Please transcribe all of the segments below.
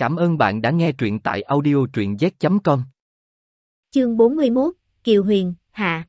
Cảm ơn bạn đã nghe truyện tại audio truyện z.com. Chương 41, Kiều Huyền, Hạ.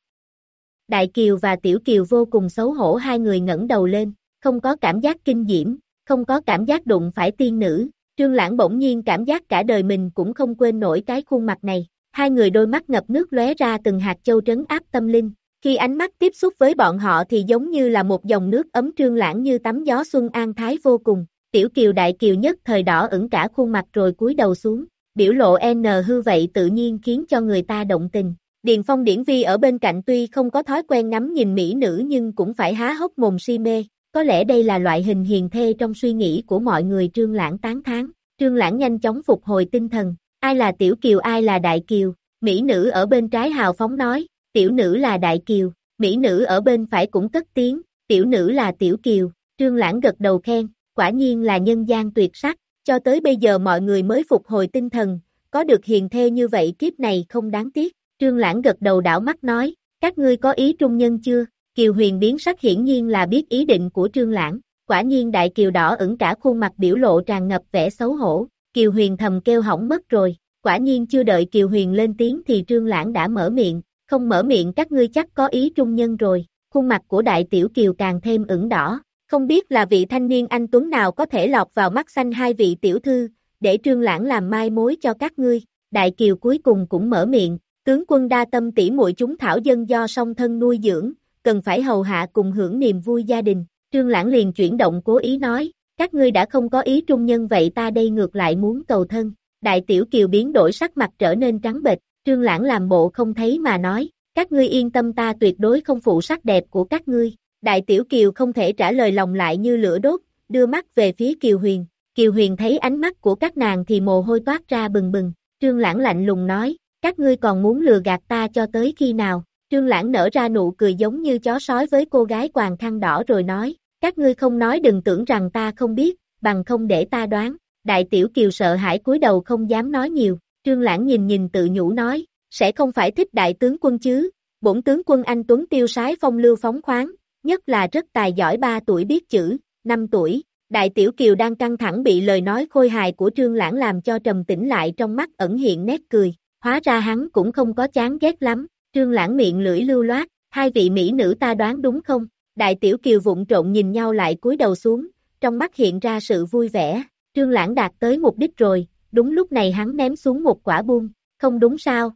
Đại Kiều và Tiểu Kiều vô cùng xấu hổ hai người ngẩng đầu lên, không có cảm giác kinh diễm, không có cảm giác đụng phải tiên nữ, Trương Lãng bỗng nhiên cảm giác cả đời mình cũng không quên nổi cái khuôn mặt này, hai người đôi mắt ngập nước lóe ra từng hạt châu trấn áp tâm linh, khi ánh mắt tiếp xúc với bọn họ thì giống như là một dòng nước ấm Trương Lãng như tắm gió xuân an thái vô cùng, Tiểu Kiều Đại Kiều nhất thời đỏ ửng cả khuôn mặt rồi cúi đầu xuống, biểu lộ N hư vậy tự nhiên khiến cho người ta động tình. Điền Phong Điển Vi ở bên cạnh tuy không có thói quen ngắm nhìn mỹ nữ nhưng cũng phải há hốc mồm si mê, có lẽ đây là loại hình hiền thê trong suy nghĩ của mọi người Trương Lãng tán thán. Trương Lãng nhanh chóng phục hồi tinh thần, ai là Tiểu Kiều ai là Đại Kiều, mỹ nữ ở bên trái hào phóng nói, tiểu nữ là Đại Kiều, mỹ nữ ở bên phải cũng cất tiếng, tiểu nữ là Tiểu Kiều, Trương Lãng gật đầu khen, quả nhiên là nhân gian tuyệt sắc, cho tới bây giờ mọi người mới phục hồi tinh thần, có được hiền thê như vậy kiếp này không đáng tiếc, trương lãng gật đầu đảo mắt nói, các ngươi có ý trung nhân chưa, kiều huyền biến sắc hiển nhiên là biết ý định của trương lãng, quả nhiên đại kiều đỏ ửng cả khuôn mặt biểu lộ tràn ngập vẻ xấu hổ, kiều huyền thầm kêu hỏng mất rồi, quả nhiên chưa đợi kiều huyền lên tiếng thì trương lãng đã mở miệng, không mở miệng các ngươi chắc có ý trung nhân rồi, khuôn mặt của đại tiểu kiều càng thêm ửng đỏ, không biết là vị thanh niên anh Tuấn nào có thể lọt vào mắt xanh hai vị tiểu thư, để trương lãng làm mai mối cho các ngươi. Đại Kiều cuối cùng cũng mở miệng, tướng quân đa tâm tỉ muội chúng thảo dân do song thân nuôi dưỡng, cần phải hầu hạ cùng hưởng niềm vui gia đình. Trương lãng liền chuyển động cố ý nói, các ngươi đã không có ý trung nhân vậy ta đây ngược lại muốn cầu thân. Đại tiểu kiều biến đổi sắc mặt trở nên trắng bệch, trương lãng làm bộ không thấy mà nói, các ngươi yên tâm ta tuyệt đối không phụ sắc đẹp của các ngươi. Đại tiểu Kiều không thể trả lời lòng lại như lửa đốt, đưa mắt về phía Kiều Huyền. Kiều Huyền thấy ánh mắt của các nàng thì mồ hôi toát ra bừng bừng. Trương Lãng lạnh lùng nói, các ngươi còn muốn lừa gạt ta cho tới khi nào? Trương Lãng nở ra nụ cười giống như chó sói với cô gái quàng khăn đỏ rồi nói, các ngươi không nói đừng tưởng rằng ta không biết, bằng không để ta đoán. Đại tiểu Kiều sợ hãi cúi đầu không dám nói nhiều. Trương Lãng nhìn nhìn tự nhủ nói, sẽ không phải thích đại tướng quân chứ? Bổn tướng quân anh Tuấn tiêu sái phong lưu phóng khoáng, nhất là rất tài giỏi 3 tuổi biết chữ, 5 tuổi. Đại Tiểu Kiều đang căng thẳng bị lời nói khôi hài của Trương Lãng làm cho trầm tĩnh lại trong mắt ẩn hiện nét cười, hóa ra hắn cũng không có chán ghét lắm, Trương Lãng miệng lưỡi lưu loát, hai vị mỹ nữ ta đoán đúng không? Đại Tiểu Kiều vụng trộn nhìn nhau lại cúi đầu xuống, trong mắt hiện ra sự vui vẻ, Trương Lãng đạt tới mục đích rồi, đúng lúc này hắn ném xuống một quả buông, không đúng sao?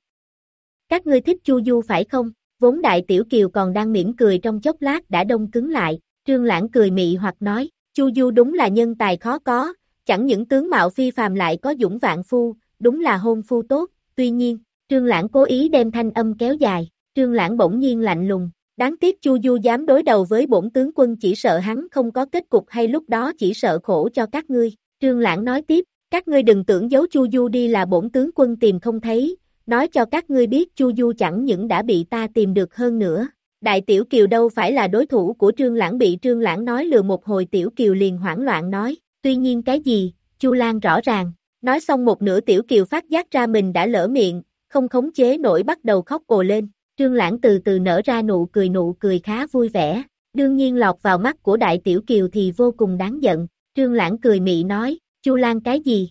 Các ngươi thích Chu Du phải không? Vốn đại tiểu kiều còn đang mỉm cười trong chốc lát đã đông cứng lại, trương lãng cười mị hoặc nói, Chu Du đúng là nhân tài khó có, chẳng những tướng mạo phi phàm lại có dũng vạn phu, đúng là hôn phu tốt, tuy nhiên, trương lãng cố ý đem thanh âm kéo dài, trương lãng bỗng nhiên lạnh lùng, đáng tiếc Chu Du dám đối đầu với bổn tướng quân chỉ sợ hắn không có kết cục hay lúc đó chỉ sợ khổ cho các ngươi, trương lãng nói tiếp, các ngươi đừng tưởng giấu Chu Du đi là bổn tướng quân tìm không thấy, nói cho các ngươi biết Chu Du chẳng những đã bị ta tìm được hơn nữa. Đại Tiểu Kiều đâu phải là đối thủ của Trương Lãng bị Trương Lãng nói lừa một hồi Tiểu Kiều liền hoảng loạn nói, tuy nhiên cái gì, Chu Lan rõ ràng, nói xong một nửa Tiểu Kiều phát giác ra mình đã lỡ miệng, không khống chế nổi bắt đầu khóc ồ lên, Trương Lãng từ từ nở ra nụ cười nụ cười khá vui vẻ, đương nhiên lọt vào mắt của Đại Tiểu Kiều thì vô cùng đáng giận, Trương Lãng cười mị nói, Chu Lan cái gì,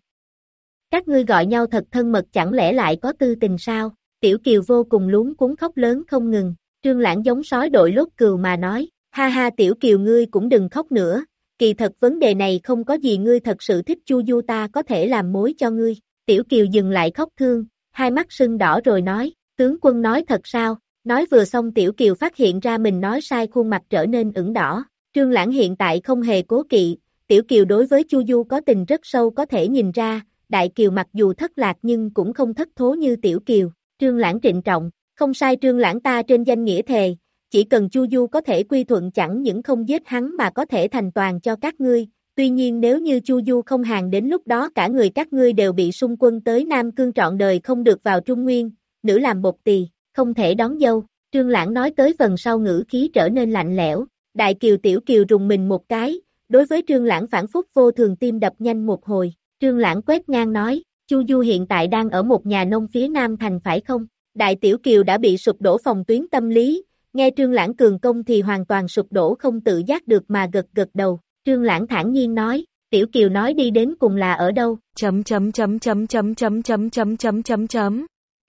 các ngươi gọi nhau thật thân mật chẳng lẽ lại có tư tình sao? Tiểu Kiều vô cùng luống cuốn khóc lớn không ngừng, trương lãng giống sói đội lốt cừu mà nói, ha ha Tiểu Kiều ngươi cũng đừng khóc nữa, kỳ thật vấn đề này không có gì ngươi thật sự thích Chu Du ta có thể làm mối cho ngươi. Tiểu Kiều dừng lại khóc thương, hai mắt sưng đỏ rồi nói, tướng quân nói thật sao? Nói vừa xong Tiểu Kiều phát hiện ra mình nói sai khuôn mặt trở nên ửng đỏ. Trương Lãng hiện tại không hề cố kỵ, Tiểu Kiều đối với Chu Du có tình rất sâu có thể nhìn ra, Đại Kiều mặc dù thất lạc nhưng cũng không thất thố như Tiểu Kiều, Trương Lãng trịnh trọng, không sai Trương Lãng ta trên danh nghĩa thề, chỉ cần Chu Du có thể quy thuận chẳng những không giết hắn mà có thể thành toàn cho các ngươi, tuy nhiên nếu như Chu Du không hàng đến lúc đó cả người các ngươi đều bị xung quân tới Nam Cương trọn đời không được vào Trung Nguyên, nữ làm bột tỳ, không thể đón dâu, Trương Lãng nói tới phần sau ngữ khí trở nên lạnh lẽo, Đại Kiều Tiểu Kiều rùng mình một cái, đối với Trương Lãng phản phúc vô thường tim đập nhanh một hồi, Trương Lãng quét ngang nói, Chu Du hiện tại đang ở một nhà nông phía Nam Thành phải không? Đại Tiểu Kiều đã bị sụp đổ phòng tuyến tâm lý, nghe Trương Lãng cường công thì hoàn toàn sụp đổ không tự giác được mà gật gật đầu. Trương Lãng thản nhiên nói, Tiểu Kiều nói đi đến cùng là ở đâu? Chấm chấm chấm chấm chấm chấm chấm chấm chấm chấm chấm.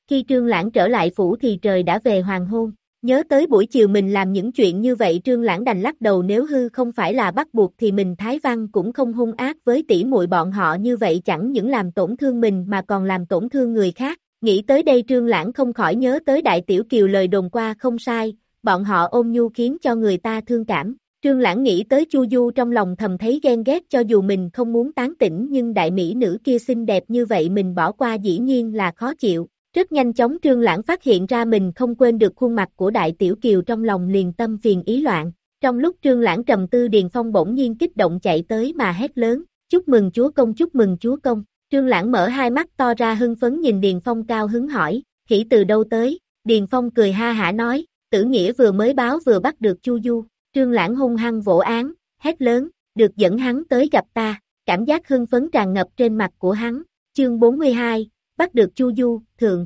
Khi Trương Lãng trở lại phủ thì trời đã về hoàng hôn. Nhớ tới buổi chiều mình làm những chuyện như vậy Trương Lãng đành lắc đầu nếu hư không phải là bắt buộc thì mình Thái Văn cũng không hung ác với tỷ muội bọn họ như vậy chẳng những làm tổn thương mình mà còn làm tổn thương người khác. Nghĩ tới đây Trương Lãng không khỏi nhớ tới Đại Tiểu Kiều lời đồn qua không sai, bọn họ ôm nhu khiến cho người ta thương cảm. Trương Lãng nghĩ tới Chu Du trong lòng thầm thấy ghen ghét cho dù mình không muốn tán tỉnh nhưng đại mỹ nữ kia xinh đẹp như vậy mình bỏ qua dĩ nhiên là khó chịu. Rất nhanh chóng Trương Lãng phát hiện ra mình không quên được khuôn mặt của Đại Tiểu Kiều trong lòng liền tâm phiền ý loạn. Trong lúc Trương Lãng trầm tư Điền Phong bỗng nhiên kích động chạy tới mà hét lớn, chúc mừng chúa công chúc mừng chúa công. Trương Lãng mở hai mắt to ra hưng phấn nhìn Điền Phong cao hứng hỏi, khỉ từ đâu tới, Điền Phong cười ha hả nói, tử nghĩa vừa mới báo vừa bắt được Chu Du, Trương Lãng hung hăng vỗ án, hét lớn, được dẫn hắn tới gặp ta, cảm giác hưng phấn tràn ngập trên mặt của hắn, chương 42, bắt được Chu Du, thượng.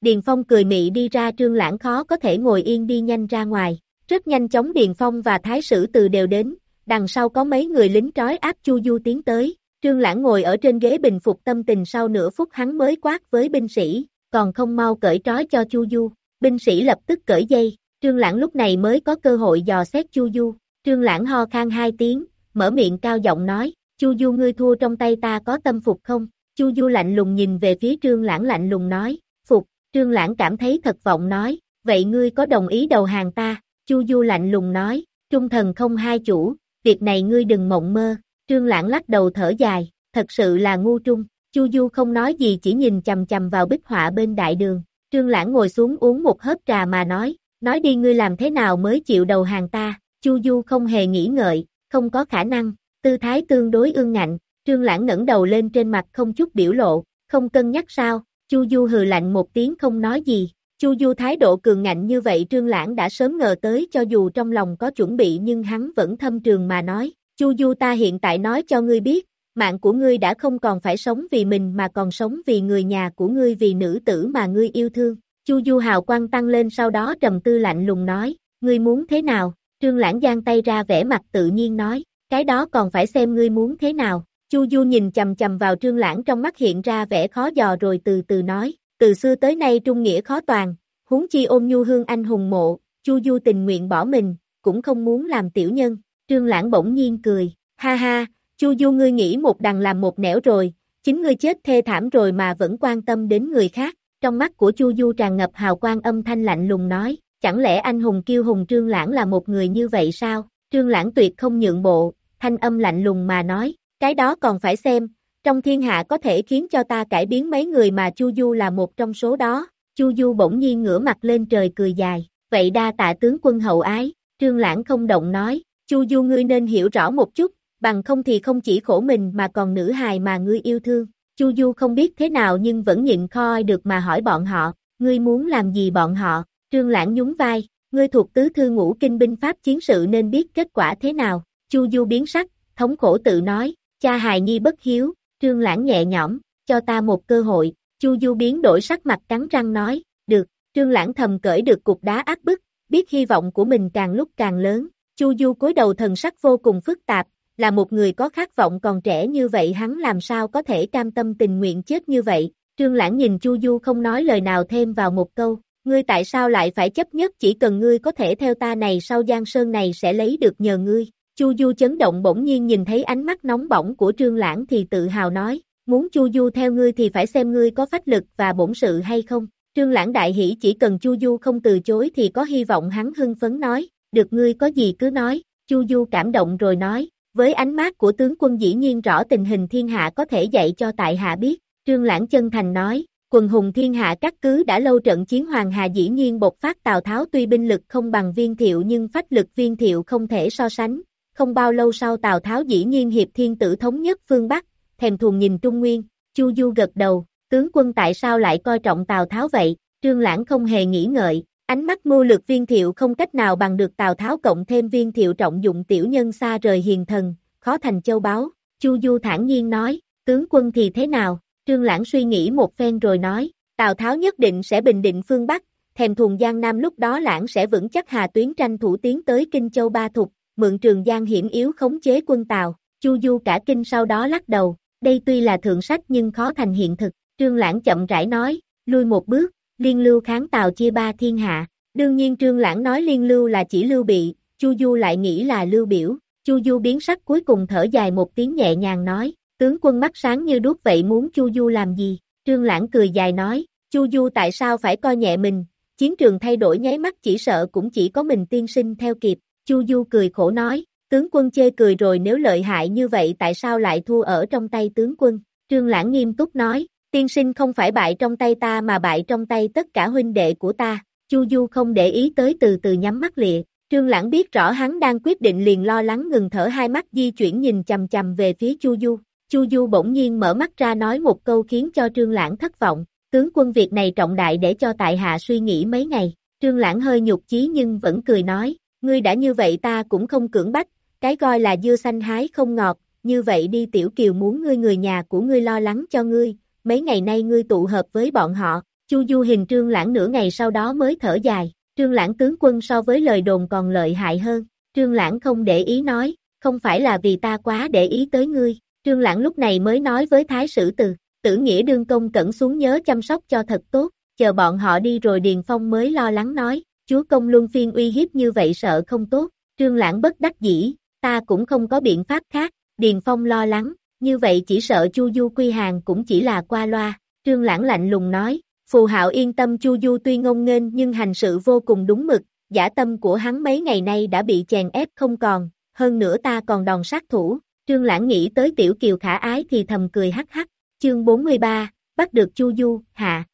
Điền Phong cười mị đi ra Trương Lãng khó có thể ngồi yên đi nhanh ra ngoài, rất nhanh chóng Điền Phong và Thái Sử Từ đều đến, đằng sau có mấy người lính trói áp Chu Du tiến tới, Trương Lãng ngồi ở trên ghế bình phục tâm tình sau nửa phút hắn mới quát với binh sĩ, còn không mau cởi trói cho Chu Du, binh sĩ lập tức cởi dây, Trương Lãng lúc này mới có cơ hội dò xét Chu Du, Trương Lãng ho khan hai tiếng, mở miệng cao giọng nói, Chu Du ngươi thua trong tay ta có tâm phục không? Chu Du lạnh lùng nhìn về phía Trương Lãng lạnh lùng nói, phục, Trương Lãng cảm thấy thật vọng nói, vậy ngươi có đồng ý đầu hàng ta? Chu Du lạnh lùng nói, trung thần không hai chủ, việc này ngươi đừng mộng mơ, Trương Lãng lắc đầu thở dài, thật sự là ngu trung, Chu Du không nói gì chỉ nhìn chầm chầm vào bích họa bên đại đường, Trương Lãng ngồi xuống uống một hớp trà mà nói, nói đi ngươi làm thế nào mới chịu đầu hàng ta, Chu Du không hề nghĩ ngợi, không có khả năng, tư thái tương đối ương ngạnh, Trương Lãng ngẩng đầu lên trên mặt không chút biểu lộ, không cân nhắc sao, Chu Du hừ lạnh một tiếng không nói gì, Chu Du thái độ cường ngạnh như vậy Trương Lãng đã sớm ngờ tới cho dù trong lòng có chuẩn bị nhưng hắn vẫn thâm trường mà nói, Chu Du ta hiện tại nói cho ngươi biết, mạng của ngươi đã không còn phải sống vì mình mà còn sống vì người nhà của ngươi vì nữ tử mà ngươi yêu thương. Chu Du hào quang tăng lên sau đó trầm tư lạnh lùng nói, ngươi muốn thế nào? Trương Lãng giang tay ra vẻ mặt tự nhiên nói, cái đó còn phải xem ngươi muốn thế nào. Chu Du nhìn chầm chầm vào Trương Lãng trong mắt hiện ra vẻ khó dò rồi từ từ nói, từ xưa tới nay trung nghĩa khó toàn, huống chi ôm nhu hương anh hùng mộ, Chu Du tình nguyện bỏ mình, cũng không muốn làm tiểu nhân. Trương Lãng bỗng nhiên cười, ha ha, Chu Du ngươi nghĩ một đằng làm một nẻo rồi, chính ngươi chết thê thảm rồi mà vẫn quan tâm đến người khác. Trong mắt của Chu Du tràn ngập hào quang âm thanh lạnh lùng nói, chẳng lẽ anh hùng kiêu hùng Trương Lãng là một người như vậy sao? Trương Lãng tuyệt không nhượng bộ, thanh âm lạnh lùng mà nói, cái đó còn phải xem, trong thiên hạ có thể khiến cho ta cải biến mấy người mà Chu Du là một trong số đó. Chu Du bỗng nhiên ngửa mặt lên trời cười dài, vậy đa tạ tướng quân hậu ái, Trương Lãng không động nói, Chu Du ngươi nên hiểu rõ một chút, bằng không thì không chỉ khổ mình mà còn nữ hài mà ngươi yêu thương. Chu Du không biết thế nào nhưng vẫn nhịn khoi được mà hỏi bọn họ, ngươi muốn làm gì bọn họ, Trương Lãng nhún vai, ngươi thuộc tứ thư ngũ kinh binh pháp chiến sự nên biết kết quả thế nào, Chu Du biến sắc, thống khổ tự nói, cha hài nhi bất hiếu, Trương Lãng nhẹ nhõm, cho ta một cơ hội, Chu Du biến đổi sắc mặt cắn răng nói, được, Trương Lãng thầm cởi được cục đá áp bức, biết hy vọng của mình càng lúc càng lớn, Chu Du cúi đầu thần sắc vô cùng phức tạp, là một người có khát vọng còn trẻ như vậy hắn làm sao có thể cam tâm tình nguyện chết như vậy. Trương Lãng nhìn Chu Du không nói lời nào thêm vào một câu, ngươi tại sao lại phải chấp nhất chỉ cần ngươi có thể theo ta này sau Giang Sơn này sẽ lấy được nhờ ngươi. Chu Du chấn động bỗng nhiên nhìn thấy ánh mắt nóng bỏng của Trương Lãng thì tự hào nói, muốn Chu Du theo ngươi thì phải xem ngươi có phách lực và bổn sự hay không. Trương Lãng đại hỉ chỉ cần Chu Du không từ chối thì có hy vọng hắn hưng phấn nói, được ngươi có gì cứ nói, Chu Du cảm động rồi nói, với ánh mắt của tướng quân dĩ nhiên rõ tình hình thiên hạ có thể dạy cho tại hạ biết, Trương Lãng chân thành nói, quần hùng thiên hạ các cứ đã lâu trận chiến Hoàng Hà dĩ nhiên bộc phát Tào Tháo tuy binh lực không bằng viên thiệu nhưng phách lực viên thiệu không thể so sánh, không bao lâu sau Tào Tháo dĩ nhiên hiệp thiên tử thống nhất phương Bắc, thèm thuồng nhìn Trung Nguyên, Chu Du gật đầu, tướng quân tại sao lại coi trọng Tào Tháo vậy, Trương Lãng không hề nghĩ ngợi, Ánh mắt mưu lược viên thiệu không cách nào bằng được Tào Tháo cộng thêm viên thiệu trọng dụng tiểu nhân xa rời hiền thần, khó thành châu báu. Chu Du thản nhiên nói, tướng quân thì thế nào? Trương Lãng suy nghĩ một phen rồi nói, Tào Tháo nhất định sẽ bình định phương Bắc, thèm thuồng Giang Nam lúc đó Lãng sẽ vững chắc hà tuyến tranh thủ tiến tới Kinh Châu Ba Thục, mượn trường Giang hiểm yếu khống chế quân tàu, Chu Du cả kinh sau đó lắc đầu, đây tuy là thượng sách nhưng khó thành hiện thực, Trương Lãng chậm rãi nói, lui một bước, liên lưu kháng tàu chia ba thiên hạ, đương nhiên Trương Lãng nói liên lưu là chỉ lưu bị, Chu Du lại nghĩ là lưu biểu, Chu Du biến sắc cuối cùng thở dài một tiếng nhẹ nhàng nói, tướng quân mắt sáng như đuốc vậy muốn Chu Du làm gì, Trương Lãng cười dài nói, Chu Du tại sao phải coi nhẹ mình, chiến trường thay đổi nháy mắt chỉ sợ cũng chỉ có mình tiên sinh theo kịp, Chu Du cười khổ nói, tướng quân chê cười rồi nếu lợi hại như vậy tại sao lại thua ở trong tay tướng quân, Trương Lãng nghiêm túc nói, tiên sinh không phải bại trong tay ta mà bại trong tay tất cả huynh đệ của ta, Chu Du không để ý tới từ từ nhắm mắt lịa, Trương Lãng biết rõ hắn đang quyết định liền lo lắng ngừng thở hai mắt di chuyển nhìn chầm chầm về phía Chu Du, Chu Du bỗng nhiên mở mắt ra nói một câu khiến cho Trương Lãng thất vọng, tướng quân việc này trọng đại để cho tại hạ suy nghĩ mấy ngày, Trương Lãng hơi nhục chí nhưng vẫn cười nói, ngươi đã như vậy ta cũng không cưỡng bách, cái gọi là dưa xanh hái không ngọt, như vậy đi tiểu kiều muốn ngươi người nhà của ngươi lo lắng cho ngươi, mấy ngày nay ngươi tụ hợp với bọn họ, Chu Du hình Trương Lãng nửa ngày sau đó mới thở dài, Trương Lãng tướng quân so với lời đồn còn lợi hại hơn, Trương Lãng không để ý nói, không phải là vì ta quá để ý tới ngươi, Trương Lãng lúc này mới nói với Thái Sử Từ, tử nghĩa đương công cẩn xuống nhớ chăm sóc cho thật tốt, chờ bọn họ đi rồi Điền Phong mới lo lắng nói, chúa công luân phiên uy hiếp như vậy sợ không tốt, Trương Lãng bất đắc dĩ, ta cũng không có biện pháp khác, Điền Phong lo lắng, như vậy chỉ sợ Chu Du quy hàng cũng chỉ là qua loa, Trương Lãng lạnh lùng nói, Phù Hạo yên tâm Chu Du tuy ngông nghênh nhưng hành sự vô cùng đúng mực, giả tâm của hắn mấy ngày nay đã bị chèn ép không còn, hơn nữa ta còn đòn sát thủ, Trương Lãng nghĩ tới tiểu kiều khả ái thì thầm cười hắc hắc, chương 43, bắt được Chu Du, hạ.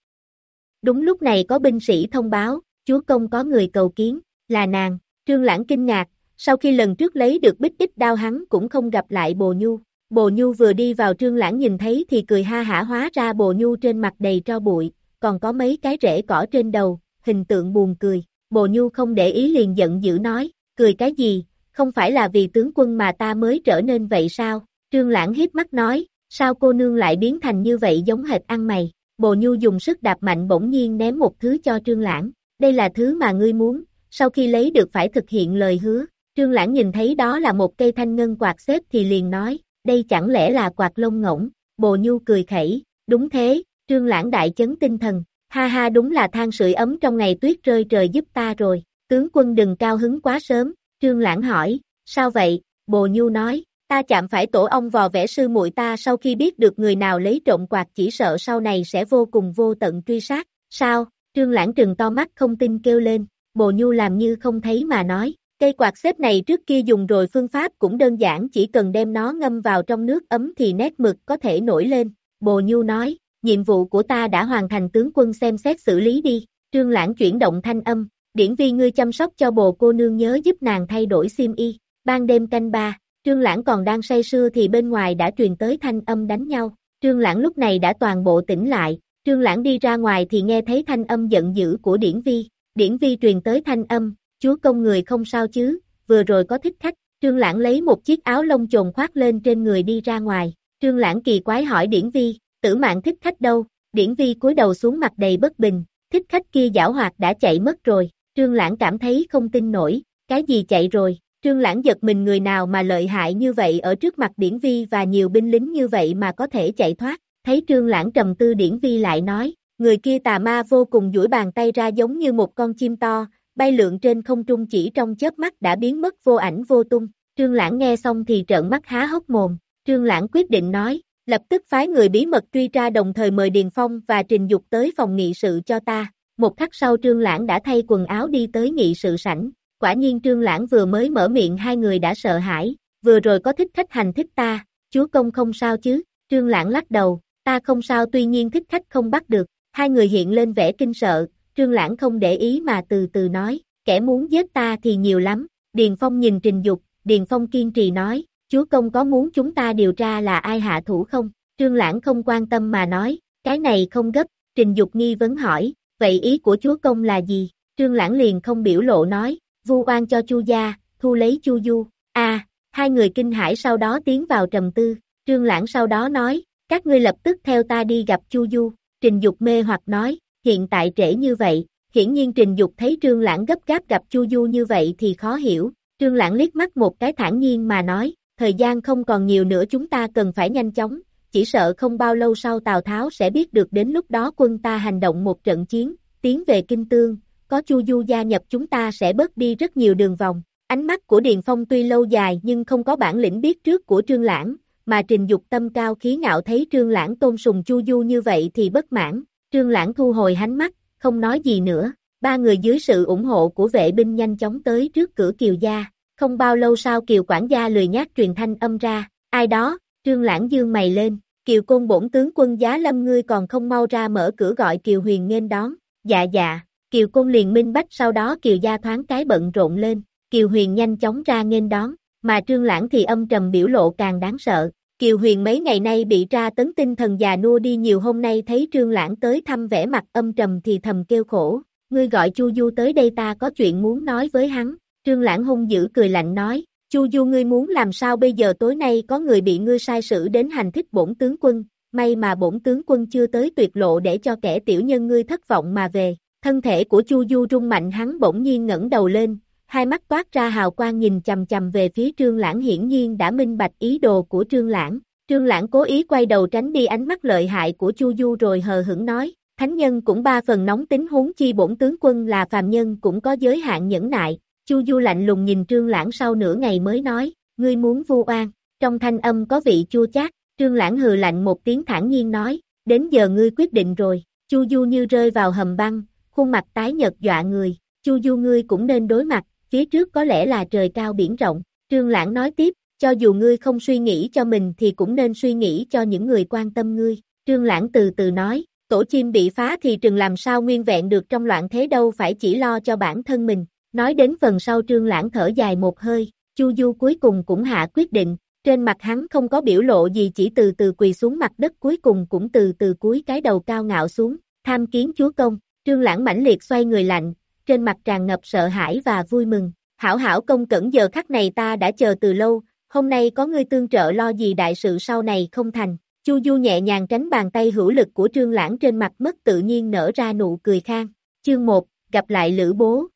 Đúng lúc này có binh sĩ thông báo, chúa công có người cầu kiến, là nàng, Trương Lãng kinh ngạc, sau khi lần trước lấy được bích ít đao hắn cũng không gặp lại Bồ Nhu. Bồ Nhu vừa đi vào Trương Lãng nhìn thấy thì cười ha hả hóa ra Bồ Nhu trên mặt đầy tro bụi, còn có mấy cái rễ cỏ trên đầu, hình tượng buồn cười. Bồ Nhu không để ý liền giận dữ nói, cười cái gì, không phải là vì tướng quân mà ta mới trở nên vậy sao? Trương Lãng hiếp mắt nói, sao cô nương lại biến thành như vậy giống hệt ăn mày? Bồ Nhu dùng sức đạp mạnh bỗng nhiên ném một thứ cho Trương Lãng, đây là thứ mà ngươi muốn, sau khi lấy được phải thực hiện lời hứa. Trương Lãng nhìn thấy đó là một cây thanh ngân quạt xếp thì liền nói, đây chẳng lẽ là quạt lông ngỗng, Bồ Nhu cười khẩy, đúng thế, Trương Lãng đại chấn tinh thần, ha ha đúng là than sưởi ấm trong ngày tuyết rơi trời giúp ta rồi, tướng quân đừng cao hứng quá sớm, Trương Lãng hỏi, sao vậy, Bồ Nhu nói, ta chạm phải tổ ong vò vẽ sư muội ta sau khi biết được người nào lấy trộm quạt chỉ sợ sau này sẽ vô cùng vô tận truy sát, sao, Trương Lãng trừng to mắt không tin kêu lên, Bồ Nhu làm như không thấy mà nói, cây quạt xếp này trước kia dùng rồi phương pháp cũng đơn giản chỉ cần đem nó ngâm vào trong nước ấm thì nét mực có thể nổi lên, Bồ Nhu nói, nhiệm vụ của ta đã hoàn thành tướng quân xem xét xử lý đi, Trương Lãng chuyển động thanh âm, điển vi ngươi chăm sóc cho bồ cô nương nhớ giúp nàng thay đổi sim y, ban đêm canh ba, Trương Lãng còn đang say sưa thì bên ngoài đã truyền tới thanh âm đánh nhau, Trương Lãng lúc này đã toàn bộ tỉnh lại, Trương Lãng đi ra ngoài thì nghe thấy thanh âm giận dữ của Điển Vi, Điển Vi truyền tới thanh âm, chúa công người không sao chứ, vừa rồi có thích khách, Trương Lãng lấy một chiếc áo lông chồn khoác lên trên người đi ra ngoài, Trương Lãng kỳ quái hỏi Điển Vi, tử mạng thích khách đâu, Điển Vi cúi đầu xuống mặt đầy bất bình, thích khách kia giảo hoạt đã chạy mất rồi, Trương Lãng cảm thấy không tin nổi, cái gì chạy rồi, Trương Lãng giật mình người nào mà lợi hại như vậy ở trước mặt Điển Vi và nhiều binh lính như vậy mà có thể chạy thoát, thấy Trương Lãng trầm tư Điển Vi lại nói, người kia tà ma vô cùng duỗi bàn tay ra giống như một con chim to, bay lượn trên không trung chỉ trong chớp mắt đã biến mất vô ảnh vô tung, Trương Lãng nghe xong thì trợn mắt há hốc mồm, Trương Lãng quyết định nói, lập tức phái người bí mật truy tra đồng thời mời Điền Phong và Trình Dục tới phòng nghị sự cho ta, một khắc sau Trương Lãng đã thay quần áo đi tới nghị sự sảnh, quả nhiên Trương Lãng vừa mới mở miệng hai người đã sợ hãi, vừa rồi có thích khách hành thích ta, chúa công không sao chứ, Trương Lãng lắc đầu, ta không sao tuy nhiên thích khách không bắt được, hai người hiện lên vẻ kinh sợ, Trương Lãng không để ý mà từ từ nói, kẻ muốn giết ta thì nhiều lắm, Điền Phong nhìn Trình Dục, Điền Phong kiên trì nói, chúa công có muốn chúng ta điều tra là ai hạ thủ không? Trương Lãng không quan tâm mà nói, cái này không gấp, Trình Dục nghi vấn hỏi, vậy ý của chúa công là gì? Trương Lãng liền không biểu lộ nói, vu oan cho Chu gia, thu lấy Chu Du. A, hai người kinh hãi sau đó tiến vào trầm tư. Trương Lãng sau đó nói, các ngươi lập tức theo ta đi gặp Chu Du. Trình Dục mê hoặc nói, hiện tại trễ như vậy, hiển nhiên Trình Dục thấy Trương Lãng gấp gáp gặp Chu Du như vậy thì khó hiểu. Trương Lãng liếc mắt một cái thản nhiên mà nói, thời gian không còn nhiều nữa chúng ta cần phải nhanh chóng, chỉ sợ không bao lâu sau Tào Tháo sẽ biết được đến lúc đó quân ta hành động một trận chiến, tiến về Kinh Tương, có Chu Du gia nhập chúng ta sẽ bớt đi rất nhiều đường vòng. Ánh mắt của Điền Phong tuy lâu dài nhưng không có bản lĩnh biết trước của Trương Lãng, mà trình dục tâm cao khí ngạo thấy Trương Lãng tôn sùng Chu Du như vậy thì bất mãn, Trương Lãng thu hồi hánh mắt, không nói gì nữa, ba người dưới sự ủng hộ của vệ binh nhanh chóng tới trước cửa Kiều Gia, không bao lâu sau Kiều quản gia lười nhát truyền thanh âm ra, ai đó, Trương Lãng dương mày lên, Kiều Côn bổn tướng quân giá lâm ngươi còn không mau ra mở cửa gọi Kiều Huyền nghênh đón, dạ dạ, Kiều Côn liền minh bách sau đó Kiều Gia thoáng cái bận rộn lên, Kiều Huyền nhanh chóng ra nghênh đón, mà Trương Lãng thì âm trầm biểu lộ càng đáng sợ. Kiều Huyền mấy ngày nay bị tra tấn tinh thần già nua đi nhiều hôm nay thấy Trương Lãng tới thăm vẻ mặt âm trầm thì thầm kêu khổ, ngươi gọi Chu Du tới đây ta có chuyện muốn nói với hắn, Trương Lãng hung dữ cười lạnh nói, Chu Du ngươi muốn làm sao bây giờ? Tối nay có người bị ngươi sai sử đến hành thích bổn tướng quân, may mà bổn tướng quân chưa tới tuyệt lộ để cho kẻ tiểu nhân ngươi thất vọng mà về, thân thể của Chu Du rung mạnh hắn bỗng nhiên ngẩng đầu lên, hai mắt toát ra hào quang nhìn chầm chầm về phía Trương Lãng hiển nhiên đã minh bạch ý đồ của Trương Lãng. Trương Lãng cố ý quay đầu tránh đi ánh mắt lợi hại của Chu Du rồi hờ hững nói, thánh nhân cũng ba phần nóng tính huống chi bổn tướng quân là phàm nhân cũng có giới hạn nhẫn nại. Chu Du lạnh lùng nhìn Trương Lãng sau nửa ngày mới nói, ngươi muốn vu oan, trong thanh âm có vị chua chát, Trương Lãng hừ lạnh một tiếng thản nhiên nói, đến giờ ngươi quyết định rồi, Chu Du như rơi vào hầm băng, khuôn mặt tái nhợt dọa người, Chu Du ngươi cũng nên đối mặt, phía trước có lẽ là trời cao biển rộng. Trương Lãng nói tiếp, cho dù ngươi không suy nghĩ cho mình thì cũng nên suy nghĩ cho những người quan tâm ngươi. Trương Lãng từ từ nói, tổ chim bị phá thì trừng làm sao nguyên vẹn được trong loạn thế đâu phải chỉ lo cho bản thân mình. Nói đến phần sau Trương Lãng thở dài một hơi, Chu Du cuối cùng cũng hạ quyết định, trên mặt hắn không có biểu lộ gì chỉ từ từ quỳ xuống mặt đất cuối cùng cũng từ từ cúi cái đầu cao ngạo xuống, tham kiến chúa công, Trương Lãng mãnh liệt xoay người lạnh, trên mặt tràn ngập sợ hãi và vui mừng. Hảo hảo công cẩn giờ khắc này ta đã chờ từ lâu, hôm nay có ngươi tương trợ lo gì đại sự sau này không thành. Chu Du nhẹ nhàng tránh bàn tay hữu lực của trương lãng trên mặt mất tự nhiên nở ra nụ cười khang. Chương 1, gặp lại Lữ Bố.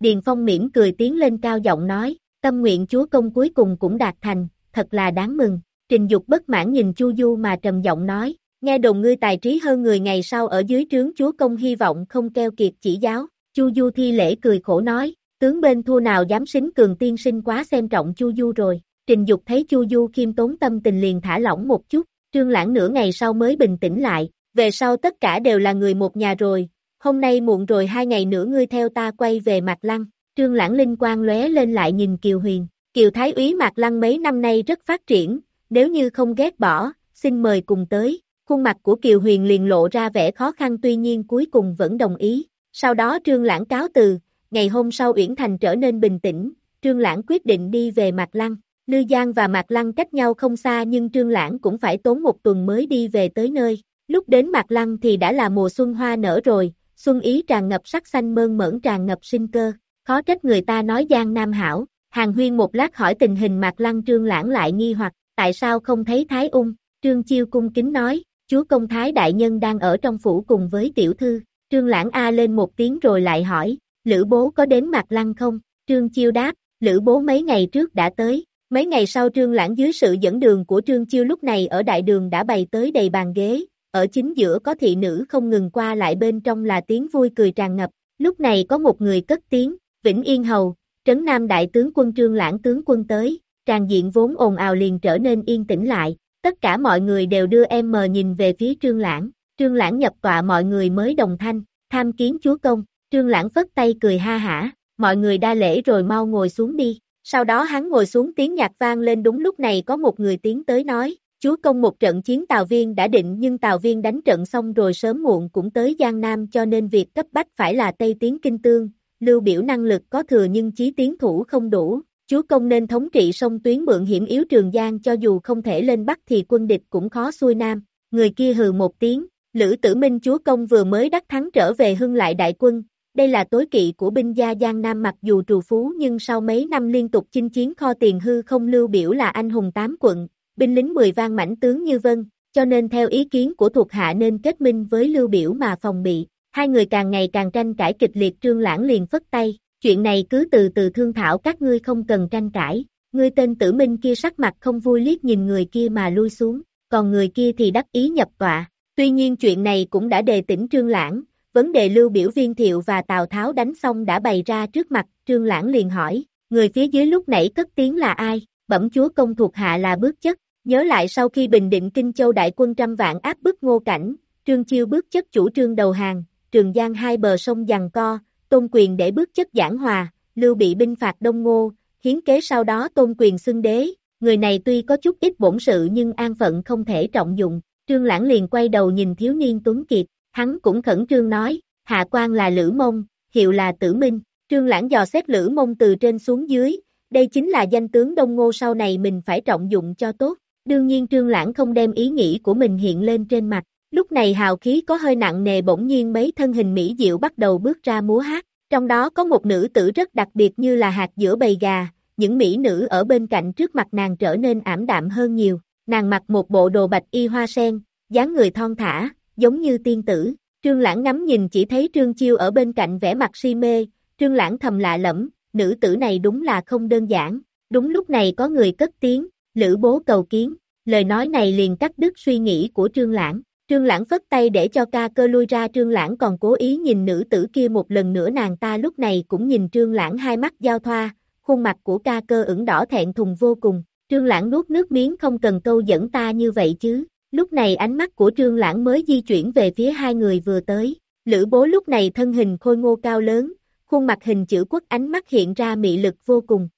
Điền Phong mỉm cười tiến lên cao giọng nói, tâm nguyện chúa công cuối cùng cũng đạt thành, thật là đáng mừng. Trình Dục bất mãn nhìn Chu Du mà trầm giọng nói, nghe đồn ngươi tài trí hơn người ngày sau ở dưới trướng chúa công hy vọng không keo kiệt chỉ giáo. Chu Du thi lễ cười khổ nói, tướng bên thua nào dám xính cường tiên sinh quá xem trọng Chu Du rồi. Trình Dục thấy Chu Du khiêm tốn tâm tình liền thả lỏng một chút, Trương Lãng nửa ngày sau mới bình tĩnh lại, về sau tất cả đều là người một nhà rồi, hôm nay muộn rồi hai ngày nữa ngươi theo ta quay về Mạc Lăng, Trương Lãng linh quang lóe lên lại nhìn Kiều Huyền, Kiều Thái úy Mạc Lăng mấy năm nay rất phát triển, nếu như không ghét bỏ, xin mời cùng tới, khuôn mặt của Kiều Huyền liền lộ ra vẻ khó khăn tuy nhiên cuối cùng vẫn đồng ý, sau đó Trương Lãng cáo từ, ngày hôm sau Uyển Thành trở nên bình tĩnh, Trương Lãng quyết định đi về Mạc Lăng. Lư Giang và Mạc Lăng cách nhau không xa nhưng Trương Lãng cũng phải tốn một tuần mới đi về tới nơi. Lúc đến Mạc Lăng thì đã là mùa xuân hoa nở rồi, xuân ý tràn ngập sắc xanh mơn mởn tràn ngập sinh cơ. Khó trách người ta nói Giang Nam hảo. Hàng Huyên một lát hỏi tình hình Mạc Lăng Trương Lãng lại nghi hoặc, tại sao không thấy Thái Ung? Trương Chiêu cung kính nói, chúa công Thái Đại Nhân đang ở trong phủ cùng với tiểu thư. Trương Lãng A lên một tiếng rồi lại hỏi, Lữ bố có đến Mạc Lăng không? Trương Chiêu đáp, Lữ bố mấy ngày trước đã tới. Mấy ngày sau Trương Lãng dưới sự dẫn đường của Trương Chiêu lúc này ở đại đường đã bày tới đầy bàn ghế, ở chính giữa có thị nữ không ngừng qua lại bên trong là tiếng vui cười tràn ngập. Lúc này có một người cất tiếng, Vĩnh Yên Hầu, Trấn Nam Đại tướng quân Trương Lãng tướng quân tới, tràn diện vốn ồn ào liền trở nên yên tĩnh lại, tất cả mọi người đều đưa em mờ nhìn về phía Trương Lãng, Trương Lãng nhập tọa mọi người mới đồng thanh, tham kiến chúa công, Trương Lãng phất tay cười ha hả, mọi người đa lễ rồi mau ngồi xuống đi. Sau đó hắn ngồi xuống tiếng nhạc vang lên đúng lúc này có một người tiến tới nói, chúa công một trận chiến Tào Viên đã định nhưng Tào Viên đánh trận xong rồi sớm muộn cũng tới Giang Nam cho nên việc cấp bách phải là Tây Tiến Kinh Tương, lưu biểu năng lực có thừa nhưng chí tiến thủ không đủ, chúa công nên thống trị sông tuyến mượn hiểm yếu Trường Giang cho dù không thể lên Bắc thì quân địch cũng khó xuôi Nam, người kia hừ một tiếng, Lữ Tử Minh chúa công vừa mới đắc thắng trở về hưng lại đại quân, đây là tối kỵ của binh gia Giang Nam mặc dù trù phú nhưng sau mấy năm liên tục chinh chiến kho tiền hư không lưu biểu là anh hùng tám quận, binh lính 10 vang mảnh tướng như vân, cho nên theo ý kiến của thuộc hạ nên kết minh với lưu biểu mà phòng bị. Hai người càng ngày càng tranh cãi kịch liệt trương lãng liền phất tay, chuyện này cứ từ từ thương thảo các ngươi không cần tranh cãi. Ngươi tên tử minh kia sắc mặt không vui liếc nhìn người kia mà lui xuống, còn người kia thì đắc ý nhập tọa. Tuy nhiên chuyện này cũng đã đề tỉnh Trương Lãng, vấn đề lưu biểu viên thiệu và Tào Tháo đánh xong đã bày ra trước mặt, Trương Lãng liền hỏi, người phía dưới lúc nãy cất tiếng là ai, bẩm chúa công thuộc hạ là bước chất, nhớ lại sau khi bình định Kinh Châu đại quân trăm vạn áp bức ngô cảnh, Trương Chiêu bước chất chủ trương đầu hàng, Trường Giang hai bờ sông giằng co, tôn quyền để bước chất giảng hòa, lưu bị binh phạt Đông Ngô, hiến kế sau đó tôn quyền xưng đế, người này tuy có chút ít bổn sự nhưng an phận không thể trọng dụng, Trương Lãng liền quay đầu nhìn thiếu niên Tuấn Kiệt, hắn cũng khẩn trương nói, hạ quan là Lữ Mông, hiệu là Tử Minh, Trương Lãng dò xét Lữ Mông từ trên xuống dưới, đây chính là danh tướng Đông Ngô sau này mình phải trọng dụng cho tốt, đương nhiên Trương Lãng không đem ý nghĩ của mình hiện lên trên mặt, lúc này hào khí có hơi nặng nề bỗng nhiên mấy thân hình mỹ diệu bắt đầu bước ra múa hát, trong đó có một nữ tử rất đặc biệt như là hạt giữa bầy gà, những mỹ nữ ở bên cạnh trước mặt nàng trở nên ảm đạm hơn nhiều, nàng mặc một bộ đồ bạch y hoa sen, dáng người thon thả, giống như tiên tử, trương lãng ngắm nhìn chỉ thấy trương chiêu ở bên cạnh vẻ mặt si mê, trương lãng thầm lạ lẫm, nữ tử này đúng là không đơn giản, đúng lúc này có người cất tiếng, lữ bố cầu kiến, lời nói này liền cắt đứt suy nghĩ của trương lãng, Trương Lãng phất tay để cho ca cơ lui ra. Trương Lãng còn cố ý nhìn nữ tử kia một lần nữa. Nàng ta lúc này cũng nhìn Trương Lãng hai mắt giao thoa, khuôn mặt của ca cơ ửng đỏ thẹn thùng vô cùng, Trương Lãng nuốt nước miếng không cần câu dẫn ta như vậy chứ, lúc này ánh mắt của Trương Lãng mới di chuyển về phía hai người vừa tới, Lữ bố lúc này thân hình khôi ngô cao lớn, khuôn mặt hình chữ quốc ánh mắt hiện ra mị lực vô cùng.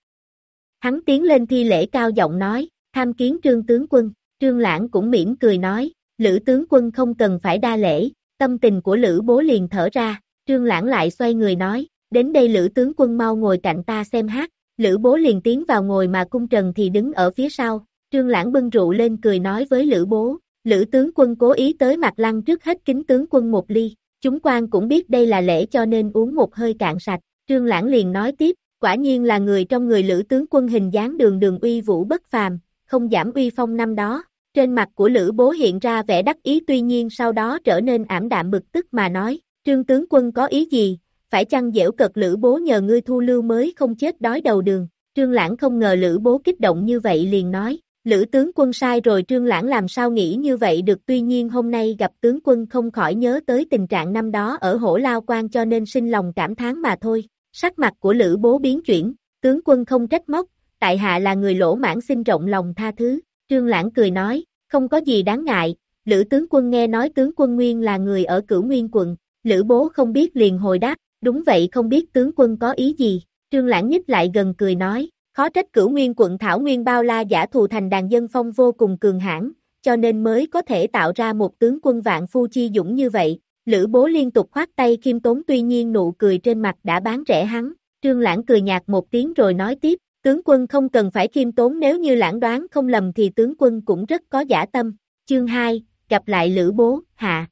Hắn tiến lên thi lễ cao giọng nói, tham kiến Trương tướng quân, Trương Lãng cũng mỉm cười nói, Lữ tướng quân không cần phải đa lễ, tâm tình của Lữ bố liền thở ra, Trương Lãng lại xoay người nói, đến đây Lữ tướng quân mau ngồi cạnh ta xem hát, Lữ bố liền tiến vào ngồi mà cung trần thì đứng ở phía sau, Trương Lãng bưng rượu lên cười nói với Lữ bố, Lữ tướng quân cố ý tới mặt lăng trước hết kính tướng quân một ly, chúng quan cũng biết đây là lễ cho nên uống một hơi cạn sạch, Trương Lãng liền nói tiếp, quả nhiên là người trong người Lữ tướng quân hình dáng đường đường uy vũ bất phàm, không giảm uy phong năm đó, trên mặt của Lữ Bố hiện ra vẻ đắc ý tuy nhiên sau đó trở nên ảm đạm bực tức mà nói, trương tướng quân có ý gì, phải chăng dễu cật Lữ Bố nhờ ngươi thu lưu mới không chết đói đầu đường, trương lãng không ngờ Lữ Bố kích động như vậy liền nói, Lữ tướng quân sai rồi trương lãng làm sao nghĩ như vậy được? Tuy nhiên hôm nay gặp tướng quân không khỏi nhớ tới tình trạng năm đó ở hổ lao quan cho nên sinh lòng cảm thán mà thôi, sắc mặt của Lữ Bố biến chuyển, tướng quân không trách móc, tại hạ là người lỗ mãn xin rộng lòng tha thứ, Trương Lãng cười nói, không có gì đáng ngại, Lữ tướng quân nghe nói tướng quân Nguyên là người ở cửu Nguyên quận, Lữ bố không biết liền hồi đáp, đúng vậy không biết tướng quân có ý gì, Trương Lãng nhích lại gần cười nói, khó trách cửu Nguyên quận Thảo Nguyên bao la giả thù thành đàn dân phong vô cùng cường hãn, cho nên mới có thể tạo ra một tướng quân vạn phu chi dũng như vậy. Lữ bố liên tục khoát tay khiêm tốn tuy nhiên nụ cười trên mặt đã bán rẻ hắn, Trương Lãng cười nhạt một tiếng rồi nói tiếp, Tướng quân không cần phải khiêm tốn nếu như lãng đoán không lầm thì tướng quân cũng rất có giả tâm. Chương 2, gặp lại Lữ Bố, hạ.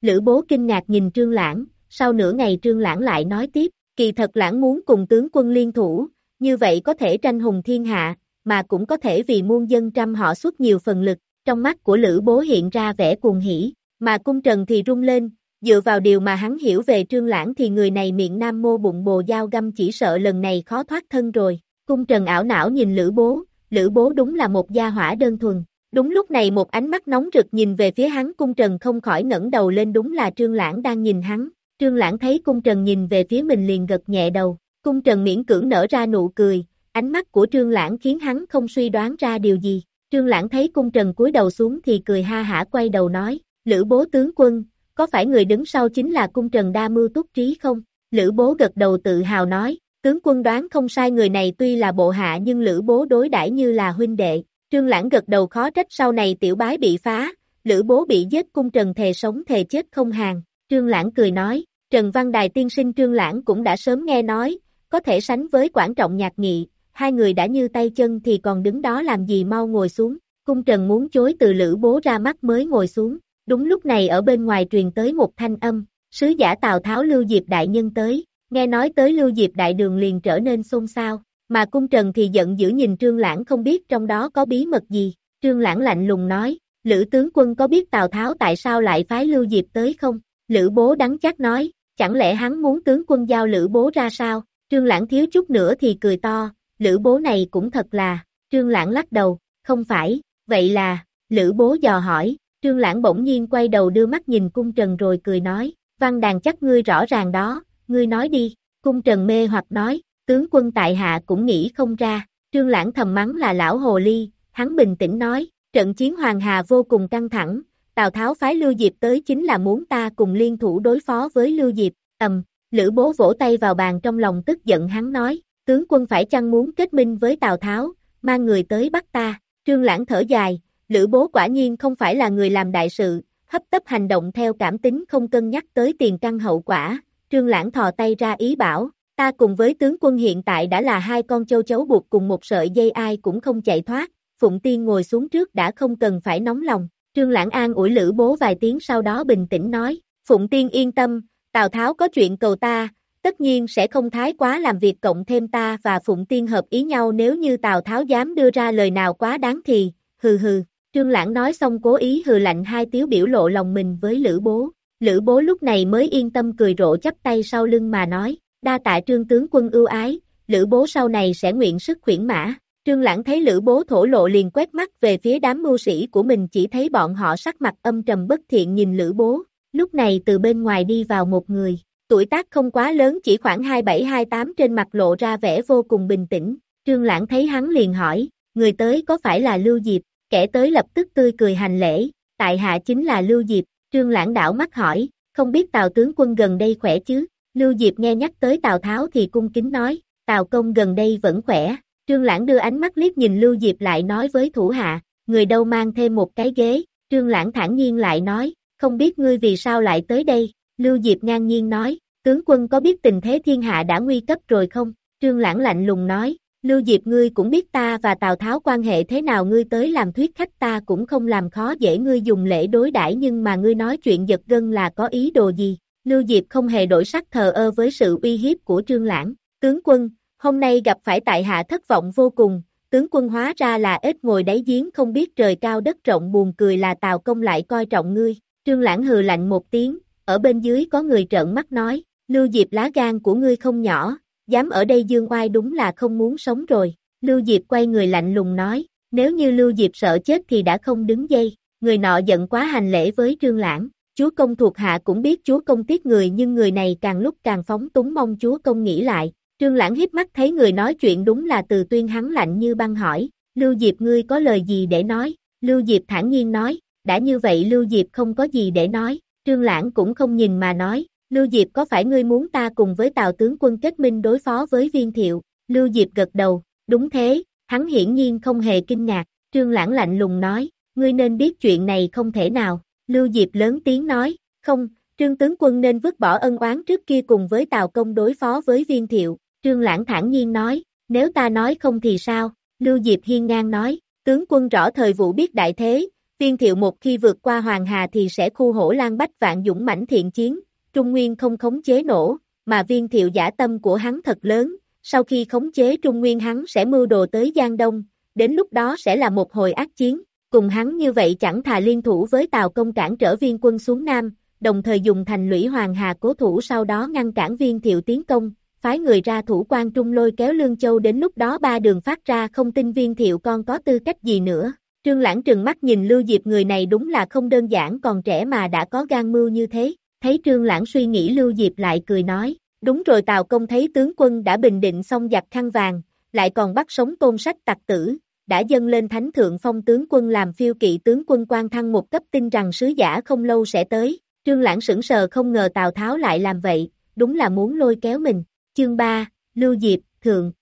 Lữ Bố kinh ngạc nhìn Trương Lãng, sau nửa ngày Trương Lãng lại nói tiếp, kỳ thật Lãng muốn cùng tướng quân liên thủ, như vậy có thể tranh hùng thiên hạ, mà cũng có thể vì muôn dân trăm họ xuất nhiều phần lực, trong mắt của Lữ Bố hiện ra vẻ cuồng hỉ, mà cung trần thì rung lên, dựa vào điều mà hắn hiểu về Trương Lãng thì người này miệng nam mô bụng bồ dao găm chỉ sợ lần này khó thoát thân rồi. Cung trần ảo não nhìn Lữ bố, Lữ bố đúng là một gia hỏa đơn thuần. Đúng lúc này một ánh mắt nóng rực nhìn về phía hắn cung trần không khỏi ngẩng đầu lên đúng là trương lãng đang nhìn hắn. Trương lãng thấy cung trần nhìn về phía mình liền gật nhẹ đầu. Cung trần miễn cưỡng nở ra nụ cười, ánh mắt của trương lãng khiến hắn không suy đoán ra điều gì. Trương lãng thấy cung trần cúi đầu xuống thì cười ha hả quay đầu nói, Lữ bố tướng quân, có phải người đứng sau chính là cung trần đa mưu túc trí không? Lữ bố gật đầu tự hào nói, Tướng quân đoán không sai người này tuy là bộ hạ nhưng lữ bố đối đãi như là huynh đệ. Trương Lãng gật đầu khó trách sau này tiểu bái bị phá, lữ bố bị giết cung trần thề sống thề chết không hàng. Trương Lãng cười nói, Trần Văn Đài tiên sinh Trương Lãng cũng đã sớm nghe nói, có thể sánh với quản trọng nhạc nghị, hai người đã như tay chân thì còn đứng đó làm gì mau ngồi xuống. Cung Trần muốn chối từ lữ bố ra mắt mới ngồi xuống. Đúng lúc này ở bên ngoài truyền tới một thanh âm, sứ giả Tào Tháo Lưu Diệp Đại Nhân tới, Nghe nói tới Lưu Diệp Đại Đường liền trở nên xôn xao, mà cung trần thì giận dữ nhìn Trương Lãng không biết trong đó có bí mật gì. Trương Lãng lạnh lùng nói, Lữ tướng quân có biết Tào Tháo tại sao lại phái Lưu Diệp tới không? Lữ bố đắng chắc nói, chẳng lẽ hắn muốn tướng quân giao Lữ bố ra sao? Trương Lãng thiếu chút nữa thì cười to, Lữ bố này cũng thật là, trương lãng lắc đầu, không phải, vậy là, lữ bố dò hỏi, trương lãng bỗng nhiên quay đầu đưa mắt nhìn cung trần rồi cười nói, văn đàn chắc ngươi rõ ràng đó, ngươi nói đi, cung trần mê hoặc nói, tướng quân tại hạ cũng nghĩ không ra, trương lãng thầm mắng là lão hồ ly, hắn bình tĩnh nói, trận chiến Hoàng Hà vô cùng căng thẳng, Tào Tháo phái Lưu Diệp tới chính là muốn ta cùng liên thủ đối phó với Lưu Diệp, ầm, Lữ bố vỗ tay vào bàn trong lòng tức giận hắn nói, tướng quân phải chăng muốn kết minh với Tào Tháo, mang người tới bắt ta, trương lãng thở dài, Lữ bố quả nhiên không phải là người làm đại sự, hấp tấp hành động theo cảm tính không cân nhắc tới tiền căn hậu quả, trương lãng thò tay ra ý bảo, ta cùng với tướng quân hiện tại đã là hai con châu chấu buộc cùng một sợi dây ai cũng không chạy thoát, Phụng Tiên ngồi xuống trước đã không cần phải nóng lòng, trương lãng an ủi Lữ bố vài tiếng sau đó bình tĩnh nói, Phụng Tiên yên tâm, Tào Tháo có chuyện cầu ta, tất nhiên sẽ không thái quá làm việc cộng thêm ta và Phụng Tiên hợp ý nhau nếu như Tào Tháo dám đưa ra lời nào quá đáng thì, hừ hừ, Trương Lãng nói xong cố ý hừ lạnh hai tiếng biểu lộ lòng mình với Lữ Bố. Lữ Bố lúc này mới yên tâm cười rộ chắp tay sau lưng mà nói, đa tạ Trương tướng quân ưu ái, Lữ Bố sau này sẽ nguyện sức khuyển mã. Trương Lãng thấy Lữ Bố thổ lộ liền quét mắt về phía đám mưu sĩ của mình chỉ thấy bọn họ sắc mặt âm trầm bất thiện nhìn Lữ Bố. Lúc này từ bên ngoài đi vào một người, tuổi tác không quá lớn chỉ khoảng 27-28 trên mặt lộ ra vẻ vô cùng bình tĩnh. Trương Lãng thấy hắn liền hỏi, người tới có phải là Lưu Diệp? Kẻ tới lập tức tươi cười hành lễ, tại hạ chính là Lưu Diệp, Trương Lãng đảo mắt hỏi, không biết Tào tướng quân gần đây khỏe chứ? Lưu Diệp nghe nhắc tới Tào Tháo thì cung kính nói, Tào công gần đây vẫn khỏe. Trương Lãng đưa ánh mắt liếc nhìn Lưu Diệp lại nói với thủ hạ, người đâu mang thêm một cái ghế. Trương Lãng thản nhiên lại nói, không biết ngươi vì sao lại tới đây. Lưu Diệp ngang nhiên nói, tướng quân có biết tình thế thiên hạ đã nguy cấp rồi không? Trương Lãng lạnh lùng nói, Lưu Diệp ngươi cũng biết ta và Tào Tháo quan hệ thế nào ngươi tới làm thuyết khách ta cũng không làm khó dễ ngươi dùng lễ đối đãi nhưng mà ngươi nói chuyện giật gân là có ý đồ gì. Lưu Diệp không hề đổi sắc thờ ơ với sự uy hiếp của Trương Lãng. Tướng quân, hôm nay gặp phải tại hạ thất vọng vô cùng, tướng quân hóa ra là ếch ngồi đáy giếng không biết trời cao đất rộng buồn cười là Tào công lại coi trọng ngươi. Trương Lãng hừ lạnh một tiếng, ở bên dưới có người trợn mắt nói, Lưu Diệp lá gan của ngươi không nhỏ, dám ở đây dương oai đúng là không muốn sống rồi. Lưu Diệp quay người lạnh lùng nói, nếu như Lưu Diệp sợ chết thì đã không đứng dây, người nọ giận quá hành lễ với Trương Lãng. Chúa công thuộc hạ cũng biết chúa công tiếc người nhưng người này càng lúc càng phóng túng mong chúa công nghĩ lại. Trương Lãng hiếp mắt thấy người nói chuyện đúng là từ tuyên hắn lạnh như băng hỏi, Lưu Diệp ngươi có lời gì để nói? Lưu Diệp thản nhiên nói, đã như vậy Lưu Diệp không có gì để nói, Trương Lãng cũng không nhìn mà nói, Lưu Diệp có phải ngươi muốn ta cùng với Tào tướng quân kết minh đối phó với viên thiệu? Lưu Diệp gật đầu, đúng thế, hắn hiển nhiên không hề kinh ngạc, Trương Lãng lạnh lùng nói, ngươi nên biết chuyện này không thể nào, Lưu Diệp lớn tiếng nói, không, Trương tướng quân nên vứt bỏ ân oán trước kia cùng với Tào công đối phó với viên thiệu, Trương Lãng thản nhiên nói, nếu ta nói không thì sao, Lưu Diệp hiên ngang nói, tướng quân rõ thời vụ biết đại thế, viên thiệu một khi vượt qua Hoàng Hà thì sẽ khu hổ lan bách vạn dũng mãnh thiện chiến, Trung Nguyên không khống chế nổ, mà viên thiệu giả tâm của hắn thật lớn, sau khi khống chế Trung Nguyên hắn sẽ mưu đồ tới Giang Đông, đến lúc đó sẽ là một hồi ác chiến, cùng hắn như vậy chẳng thà liên thủ với Tào công cản trở viên quân xuống Nam, đồng thời dùng thành lũy Hoàng Hà cố thủ sau đó ngăn cản viên thiệu tiến công, phái người ra thủ quan trung lôi kéo Lương Châu đến lúc đó ba đường phát ra không tin viên thiệu con có tư cách gì nữa. Trương Lãng trừng mắt nhìn Lưu Diệp người này đúng là không đơn giản còn trẻ mà đã có gan mưu như thế. Thấy Trương Lãng suy nghĩ Lưu Diệp lại cười nói, đúng rồi Tào Công thấy tướng quân đã bình định xong giặc khăn vàng, lại còn bắt sống tôn sách tặc tử, đã dâng lên thánh thượng phong tướng quân làm phiêu kỵ tướng quân quan thăng một cấp tin rằng sứ giả không lâu sẽ tới, Trương Lãng sững sờ không ngờ Tào Tháo lại làm vậy, đúng là muốn lôi kéo mình, chương 3, Lưu Diệp, Thượng.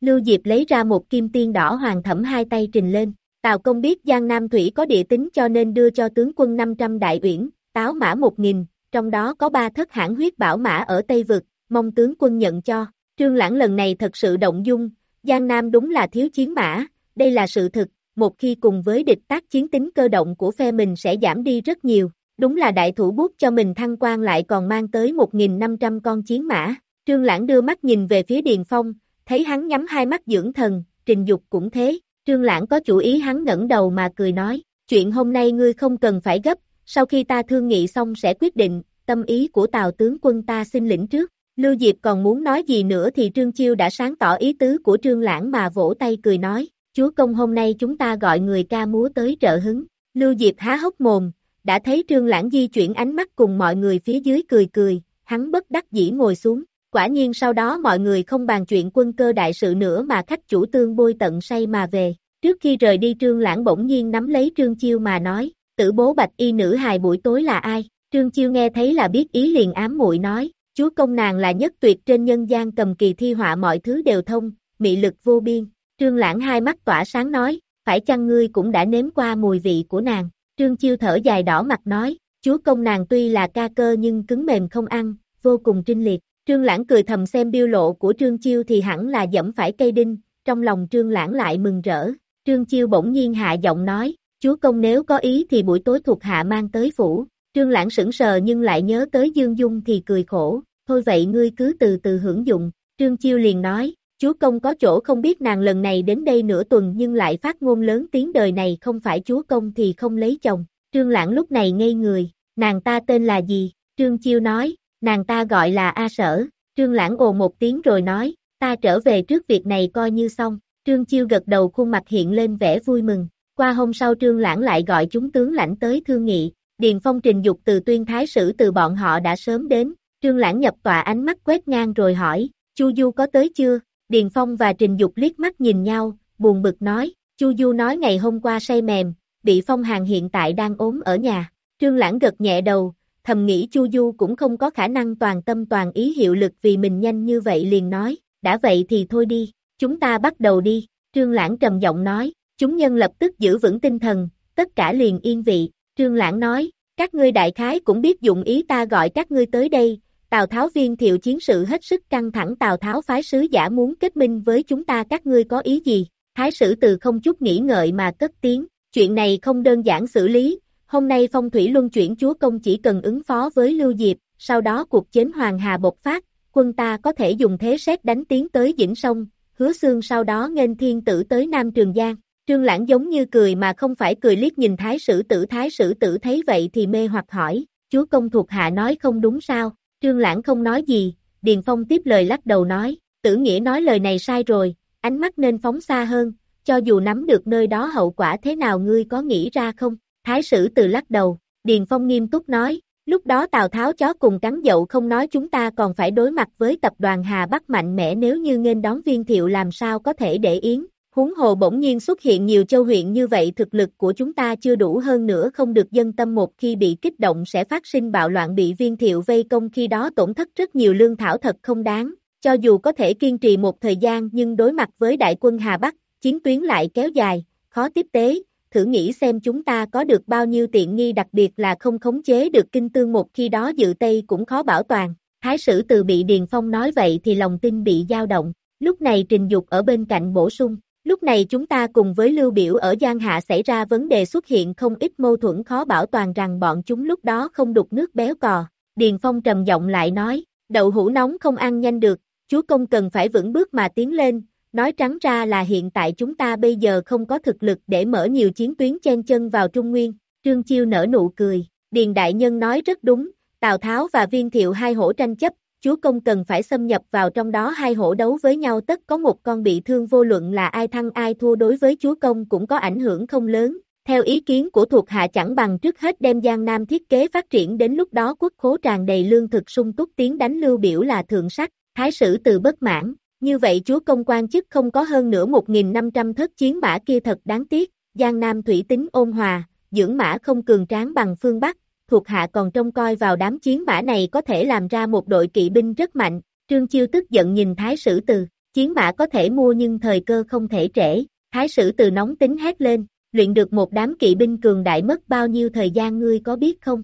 Lưu Diệp lấy ra một kim tiên đỏ hoàng thẩm hai tay trình lên, Tào Công biết Giang Nam Thủy có địa tính cho nên đưa cho tướng quân 500 đại uyển, táo mã 1.000, trong đó có ba thất hãng huyết bảo mã ở Tây Vực, mong tướng quân nhận cho. Trương Lãng lần này thật sự động dung, Giang Nam đúng là thiếu chiến mã, đây là sự thực, một khi cùng với địch tác chiến tính cơ động của phe mình sẽ giảm đi rất nhiều, đúng là đại thủ bút cho mình thăng quan lại còn mang tới 1.500 con chiến mã. Trương Lãng đưa mắt nhìn về phía Điền Phong, thấy hắn nhắm hai mắt dưỡng thần, trình dục cũng thế, Trương Lãng có chủ ý hắn ngẩng đầu mà cười nói, chuyện hôm nay ngươi không cần phải gấp, sau khi ta thương nghị xong sẽ quyết định, tâm ý của Tào tướng quân ta xin lĩnh trước. Lưu Diệp còn muốn nói gì nữa thì Trương Chiêu đã sáng tỏ ý tứ của Trương Lãng mà vỗ tay cười nói, chúa công hôm nay chúng ta gọi người ca múa tới trợ hứng. Lưu Diệp há hốc mồm, đã thấy Trương Lãng di chuyển ánh mắt cùng mọi người phía dưới cười cười, hắn bất đắc dĩ ngồi xuống. Quả nhiên sau đó mọi người không bàn chuyện quân cơ đại sự nữa mà khách chủ tương bôi tận say mà về. Trước khi rời đi Trương Lãng bỗng nhiên nắm lấy Trương Chiêu mà nói, tử bố bạch y nữ hài buổi tối là ai? Trương Chiêu nghe thấy là biết ý liền ám muội nói, chúa công nàng là nhất tuyệt trên nhân gian cầm kỳ thi họa mọi thứ đều thông, mị lực vô biên. Trương Lãng hai mắt tỏa sáng nói, phải chăng ngươi cũng đã nếm qua mùi vị của nàng? Trương Chiêu thở dài đỏ mặt nói, chúa công nàng tuy là ca cơ nhưng cứng mềm không ăn, vô cùng trinh liệt. Trương Lãng cười thầm xem biêu lộ của Trương Chiêu thì hẳn là dẫm phải cây đinh, trong lòng Trương Lãng lại mừng rỡ. Trương Chiêu bỗng nhiên hạ giọng nói, chúa công nếu có ý thì buổi tối thuộc hạ mang tới phủ. Trương Lãng sững sờ nhưng lại nhớ tới Dương Dung thì cười khổ, thôi vậy ngươi cứ từ từ hưởng dụng. Trương Chiêu liền nói, chúa công có chỗ không biết nàng lần này đến đây nửa tuần nhưng lại phát ngôn lớn tiếng đời này không phải chúa công thì không lấy chồng. Trương Lãng lúc này ngây người, nàng ta tên là gì? Trương Chiêu nói, nàng ta gọi là A Sở. Trương Lãng ồ một tiếng rồi nói, ta trở về trước việc này coi như xong. Trương Chiêu gật đầu khuôn mặt hiện lên vẻ vui mừng. Qua hôm sau Trương Lãng lại gọi chúng tướng lãnh tới thương nghị, Điền Phong trình dục từ tuyên thái sử từ bọn họ đã sớm đến, Trương Lãng nhập tòa ánh mắt quét ngang rồi hỏi, Chu Du có tới chưa? Điền Phong và Trình Dục liếc mắt nhìn nhau, buồn bực nói, Chu Du nói ngày hôm qua say mềm, bị Phong hàng hiện tại đang ốm ở nhà. Trương Lãng gật nhẹ đầu, thầm nghĩ Chu Du cũng không có khả năng toàn tâm toàn ý hiệu lực vì mình nhanh như vậy liền nói, đã vậy thì thôi đi, chúng ta bắt đầu đi. Trương Lãng trầm giọng nói, chúng nhân lập tức giữ vững tinh thần, tất cả liền yên vị. Trương Lãng nói, các ngươi đại khái cũng biết dụng ý ta gọi các ngươi tới đây, Tào Tháo viên thiệu chiến sự hết sức căng thẳng Tào Tháo phái sứ giả muốn kết minh với chúng ta các ngươi có ý gì? Thái sử từ không chút nghĩ ngợi mà cất tiếng, chuyện này không đơn giản xử lý, hôm nay phong thủy luân chuyển chúa công chỉ cần ứng phó với Lưu Diệp, sau đó cuộc chiến Hoàng Hà bộc phát, quân ta có thể dùng thế xét đánh tiến tới Dĩnh Sông, hứa xương sau đó nghênh thiên tử tới Nam Trường Giang. Trương Lãng giống như cười mà không phải cười liếc nhìn thái sử tử thái sử tử thấy vậy thì mê hoặc hỏi, chúa công thuộc hạ nói không đúng sao, Trương Lãng không nói gì, Điền Phong tiếp lời lắc đầu nói, tử nghĩa nói lời này sai rồi, ánh mắt nên phóng xa hơn, cho dù nắm được nơi đó hậu quả thế nào ngươi có nghĩ ra không? Thái sử từ lắc đầu, Điền Phong nghiêm túc nói, lúc đó Tào Tháo chó cùng cắn dậu không nói chúng ta còn phải đối mặt với tập đoàn Hà Bắc mạnh mẽ nếu như nghênh đón viên thiệu làm sao có thể để yến, Huống hồ bỗng nhiên xuất hiện nhiều châu huyện như vậy thực lực của chúng ta chưa đủ hơn nữa không được dân tâm một khi bị kích động sẽ phát sinh bạo loạn bị viên thiệu vây công khi đó tổn thất rất nhiều lương thảo thật không đáng, cho dù có thể kiên trì một thời gian nhưng đối mặt với đại quân Hà Bắc, chiến tuyến lại kéo dài, khó tiếp tế, thử nghĩ xem chúng ta có được bao nhiêu tiện nghi đặc biệt là không khống chế được kinh tương một khi đó dự Tây cũng khó bảo toàn. Thái sử từ bị Điền Phong nói vậy thì lòng tin bị dao động, lúc này trình dục ở bên cạnh bổ sung, Lúc này chúng ta cùng với Lưu Biểu ở Giang Hạ xảy ra vấn đề xuất hiện không ít mâu thuẫn khó bảo toàn rằng bọn chúng lúc đó không đục nước béo cò. Điền Phong trầm giọng lại nói, đậu hũ nóng không ăn nhanh được, chúa công cần phải vững bước mà tiến lên, nói trắng ra là hiện tại chúng ta bây giờ không có thực lực để mở nhiều chiến tuyến chen chân vào Trung Nguyên. Trương Chiêu nở nụ cười, Điền Đại Nhân nói rất đúng, Tào Tháo và Viên Thiệu hai hổ tranh chấp, chúa công cần phải xâm nhập vào trong đó hai hổ đấu với nhau tất có một con bị thương vô luận là ai thăng ai thua đối với chúa công cũng có ảnh hưởng không lớn. Theo ý kiến của thuộc hạ chẳng bằng trước hết đem Giang Nam thiết kế phát triển đến lúc đó quốc khố tràn đầy lương thực sung túc tiến đánh lưu biểu là thượng sắc, thái sử từ bất mãn. Như vậy chúa công quan chức không có hơn nữa 1.500 thất chiến mã kia thật đáng tiếc, Giang Nam thủy tính ôn hòa, dưỡng mã không cường tráng bằng phương Bắc, thuộc hạ còn trông coi vào đám chiến mã này có thể làm ra một đội kỵ binh rất mạnh. Trương Chiêu tức giận nhìn Thái Sử Từ, chiến mã có thể mua nhưng thời cơ không thể trễ. Thái Sử Từ nóng tính hét lên, luyện được một đám kỵ binh cường đại mất bao nhiêu thời gian ngươi có biết không?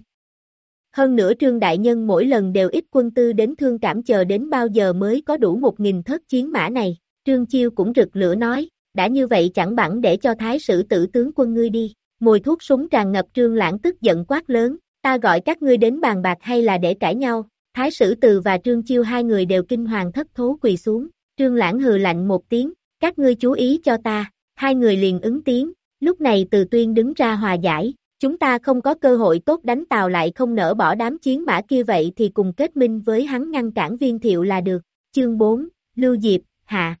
Hơn nữa Trương Đại Nhân mỗi lần đều ít quân tư đến thương cảm chờ đến bao giờ mới có đủ một nghìn thất chiến mã này. Trương Chiêu cũng rực lửa nói, đã như vậy chẳng bằng để cho Thái Sử tử tướng quân ngươi đi. Mùi thuốc súng tràn ngập Trương Lãng tức giận quát lớn, Ta gọi các ngươi đến bàn bạc hay là để cãi nhau, Thái Sử Từ và Trương Chiêu hai người đều kinh hoàng thất thố quỳ xuống, Trương Lãng hừ lạnh một tiếng, các ngươi chú ý cho ta, hai người liền ứng tiếng, lúc này Từ Tuyên đứng ra hòa giải, Chúng ta không có cơ hội tốt đánh tàu lại không nỡ bỏ đám chiến mã kia vậy thì cùng kết minh với hắn ngăn cản viên thiệu là được. Chương 4, Lưu Diệp, Hạ.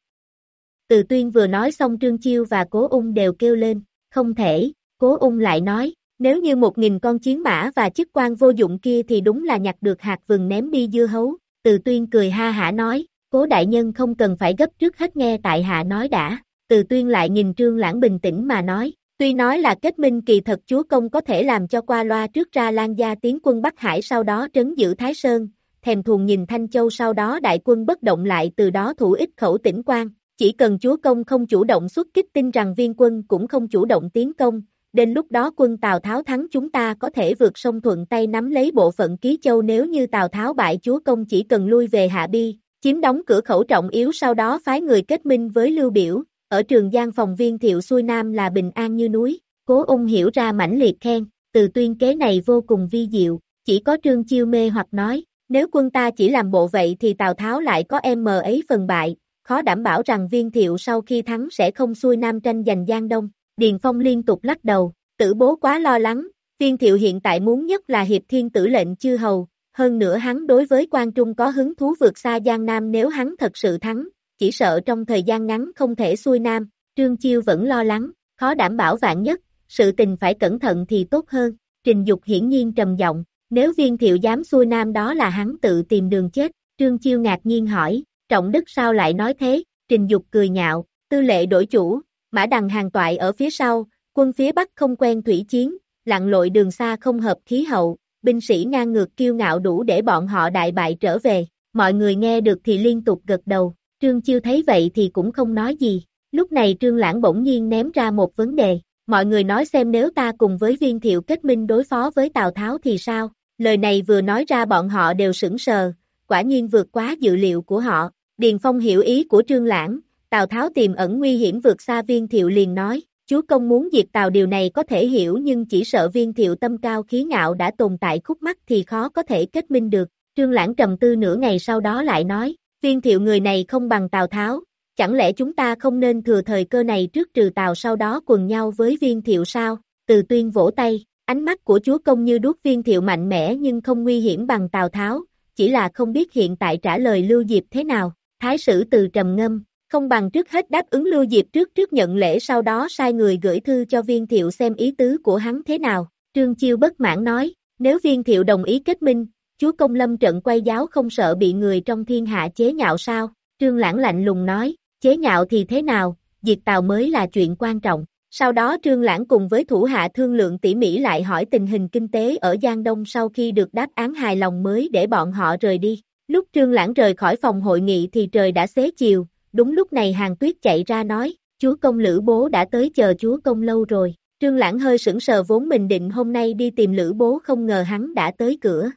Từ tuyên vừa nói xong Trương Chiêu và Cố Ung đều kêu lên, không thể, Cố Ung lại nói, nếu như một nghìn con chiến mã và chức quan vô dụng kia thì đúng là nhặt được hạt vừng ném đi dưa hấu. Từ tuyên cười ha hả nói, cố đại nhân không cần phải gấp trước hết nghe tại hạ nói đã. Từ tuyên lại nhìn trương lãng bình tĩnh mà nói, tuy nói là kết minh kỳ thật chúa công có thể làm cho qua loa trước ra lan gia tiến quân Bắc Hải sau đó trấn giữ Thái Sơn, thèm thuồng nhìn Thanh Châu sau đó đại quân bất động lại từ đó thủ ích khẩu tỉnh quan, chỉ cần chúa công không chủ động xuất kích tin rằng viên quân cũng không chủ động tiến công, đến lúc đó quân Tào Tháo thắng chúng ta có thể vượt sông thuận tay nắm lấy bộ phận Ký Châu nếu như Tào Tháo bại chúa công chỉ cần lui về Hạ Bi, chiếm đóng cửa khẩu trọng yếu sau đó phái người kết minh với Lưu Biểu, ở trường Giang phòng viên thiệu xuôi Nam là bình an như núi, cố ung hiểu ra mãnh liệt khen, từ tuyên kế này vô cùng vi diệu, chỉ có trương chiêu mê hoặc nói, nếu quân ta chỉ làm bộ vậy thì Tào Tháo lại có em mờ ấy phần bại, khó đảm bảo rằng viên thiệu sau khi thắng sẽ không xuôi Nam tranh giành Giang Đông. Điền Phong liên tục lắc đầu, tử bố quá lo lắng, viên thiệu hiện tại muốn nhất là hiệp thiên tử lệnh chư hầu, hơn nữa hắn đối với quan trung có hứng thú vượt xa Giang Nam nếu hắn thật sự thắng, chỉ sợ trong thời gian ngắn không thể xuôi Nam, Trương Chiêu vẫn lo lắng, khó đảm bảo vạn nhất, sự tình phải cẩn thận thì tốt hơn, Trình Dục hiển nhiên trầm giọng, nếu viên thiệu dám xuôi Nam đó là hắn tự tìm đường chết, Trương Chiêu ngạc nhiên hỏi, trọng đức sao lại nói thế, Trình Dục cười nhạo, tư lệ đổi chủ, Mã Đằng hàng toại ở phía sau, quân phía Bắc không quen thủy chiến, lặn lội đường xa không hợp khí hậu, binh sĩ ngang ngược kiêu ngạo đủ để bọn họ đại bại trở về. Mọi người nghe được thì liên tục gật đầu, Trương Chiêu thấy vậy thì cũng không nói gì. Lúc này Trương Lãng bỗng nhiên ném ra một vấn đề, mọi người nói xem nếu ta cùng với viên thiệu kết minh đối phó với Tào Tháo thì sao? Lời này vừa nói ra bọn họ đều sững sờ, quả nhiên vượt quá dự liệu của họ. Điền Phong hiểu ý của Trương Lãng, Tào Tháo tiềm ẩn nguy hiểm vượt xa viên thiệu liền nói, chúa công muốn diệt Tào điều này có thể hiểu nhưng chỉ sợ viên thiệu tâm cao khí ngạo đã tồn tại khúc mắc thì khó có thể kết minh được. Trương Lãng trầm tư nửa ngày sau đó lại nói, viên thiệu người này không bằng Tào Tháo, chẳng lẽ chúng ta không nên thừa thời cơ này trước trừ Tào sau đó quần nhau với viên thiệu sao? Từ tuyên vỗ tay, ánh mắt của chúa công như đuốc viên thiệu mạnh mẽ nhưng không nguy hiểm bằng Tào Tháo, chỉ là không biết hiện tại trả lời Lưu Diệp thế nào. Thái sử từ trầm ngâm, không bằng trước hết đáp ứng Lưu Diệp trước trước nhận lễ sau đó sai người gửi thư cho viên thiệu xem ý tứ của hắn thế nào. Trương Chiêu bất mãn nói, nếu viên thiệu đồng ý kết minh, chúa công lâm trận quay giáo không sợ bị người trong thiên hạ chế nhạo sao? Trương Lãng lạnh lùng nói, chế nhạo thì thế nào, diệt tàu mới là chuyện quan trọng. Sau đó Trương Lãng cùng với thủ hạ thương lượng tỉ mỉ lại hỏi tình hình kinh tế ở Giang Đông sau khi được đáp án hài lòng mới để bọn họ rời đi. Lúc Trương Lãng rời khỏi phòng hội nghị thì trời đã xế chiều, đúng lúc này hàng tuyết chạy ra nói, chúa công lữ bố đã tới chờ chúa công lâu rồi. Trương Lãng hơi sững sờ vốn mình định hôm nay đi tìm lữ bố không ngờ hắn đã tới cửa.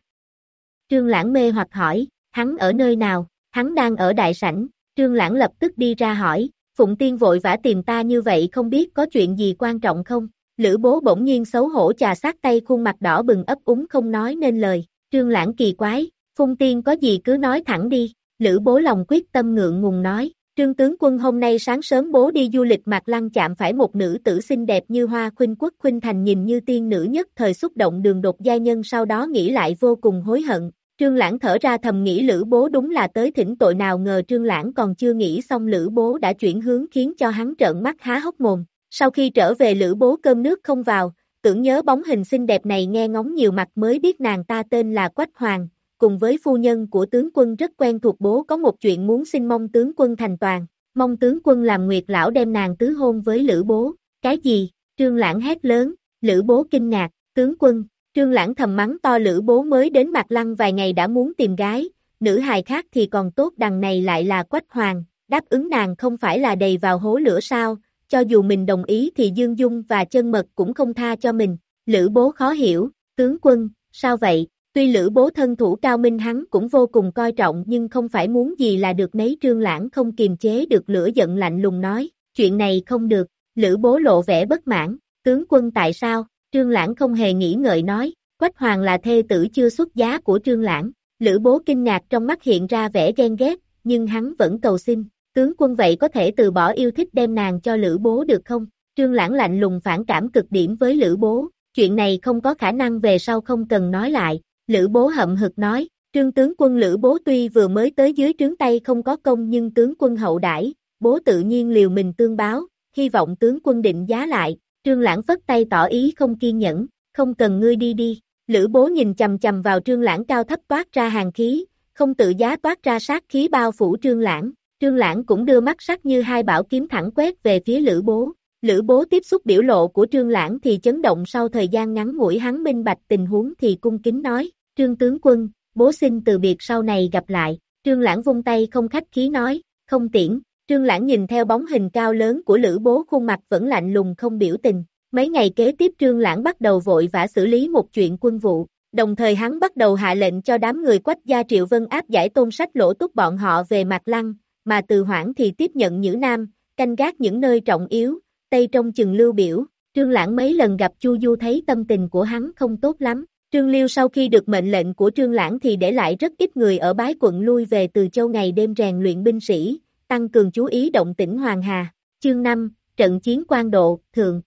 Trương Lãng mê hoặc hỏi, hắn ở nơi nào, hắn đang ở đại sảnh, Trương Lãng lập tức đi ra hỏi, Phụng Tiên vội vã tìm ta như vậy không biết có chuyện gì quan trọng không? Lữ bố bỗng nhiên xấu hổ trà sát tay khuôn mặt đỏ bừng ấp úng không nói nên lời, Trương Lãng kỳ quái, Phụng Tiên có gì cứ nói thẳng đi, Lữ bố lòng quyết tâm ngượng ngùng nói, Trương tướng quân hôm nay sáng sớm bố đi du lịch Mạc Lăng chạm phải một nữ tử xinh đẹp như hoa khuynh quốc khuynh thành nhìn như tiên nữ nhất thời xúc động đường đột gia nhân sau đó nghĩ lại vô cùng hối hận. Trương Lãng thở ra thầm nghĩ Lữ Bố đúng là tới thỉnh tội nào ngờ Trương Lãng còn chưa nghĩ xong Lữ Bố đã chuyển hướng khiến cho hắn trợn mắt há hốc mồm. Sau khi trở về Lữ Bố cơm nước không vào, tưởng nhớ bóng hình xinh đẹp này nghe ngóng nhiều mặt mới biết nàng ta tên là Quách Hoàng, cùng với phu nhân của tướng quân rất quen thuộc bố có một chuyện muốn xin mong tướng quân thành toàn, mong tướng quân làm nguyệt lão đem nàng tứ hôn với lữ bố, cái gì, trương lãng hét lớn, lữ bố kinh ngạc, tướng quân, trương lãng thầm mắng to lữ bố mới đến mặt lăng vài ngày đã muốn tìm gái, nữ hài khác thì còn tốt đằng này lại là quách hoàng, đáp ứng nàng không phải là đầy vào hố lửa sao, cho dù mình đồng ý thì Dương Dung và chân mật cũng không tha cho mình, lữ bố khó hiểu, tướng quân, sao vậy, Tuy lữ bố thân thủ cao minh hắn cũng vô cùng coi trọng nhưng không phải muốn gì là được nấy trương lãng không kiềm chế được lửa giận lạnh lùng nói, chuyện này không được, lữ bố lộ vẻ bất mãn, tướng quân tại sao, trương lãng không hề nghĩ ngợi nói, quách hoàng là thê tử chưa xuất giá của trương lãng, lữ bố kinh ngạc trong mắt hiện ra vẻ ghen ghét, nhưng hắn vẫn cầu xin, tướng quân vậy có thể từ bỏ yêu thích đem nàng cho lữ bố được không, trương lãng lạnh lùng phản cảm cực điểm với lữ bố, chuyện này không có khả năng về sau không cần nói lại, Lữ bố hậm hực nói, trương tướng quân Lữ bố tuy vừa mới tới dưới trướng tay không có công nhưng tướng quân hậu đãi, bố tự nhiên liều mình tương báo, hy vọng tướng quân định giá lại, trương lãng phất tay tỏ ý không kiên nhẫn, không cần ngươi đi đi, Lữ bố nhìn chầm chầm vào trương lãng cao thấp toát ra hàng khí, không tự giá toát ra sát khí bao phủ trương lãng, trương lãng cũng đưa mắt sắc như hai bảo kiếm thẳng quét về phía lữ bố. Lữ bố tiếp xúc biểu lộ của trương lãng thì chấn động sau thời gian ngắn ngủi hắn minh bạch tình huống thì cung kính nói, trương tướng quân, bố xin từ biệt sau này gặp lại, trương lãng vung tay không khách khí nói, không tiễn, trương lãng nhìn theo bóng hình cao lớn của lữ bố khuôn mặt vẫn lạnh lùng không biểu tình, mấy ngày kế tiếp trương lãng bắt đầu vội vã xử lý một chuyện quân vụ, Đồng thời hắn bắt đầu hạ lệnh cho đám người quách gia Triệu Vân áp giải tôn sách lỗ túc bọn họ về mặt lăng, mà từ hoảng thì tiếp nhận Nhữ Nam, canh gác những nơi trọng yếu, Tây trong chừng lưu biểu, Trương Lãng mấy lần gặp Chu Du thấy tâm tình của hắn không tốt lắm. Trương Liêu sau khi được mệnh lệnh của Trương Lãng thì để lại rất ít người ở bái quận lui về từ châu ngày đêm rèn luyện binh sĩ, tăng cường chú ý động tĩnh Hoàng Hà. Chương 5, trận chiến quan độ, thượng.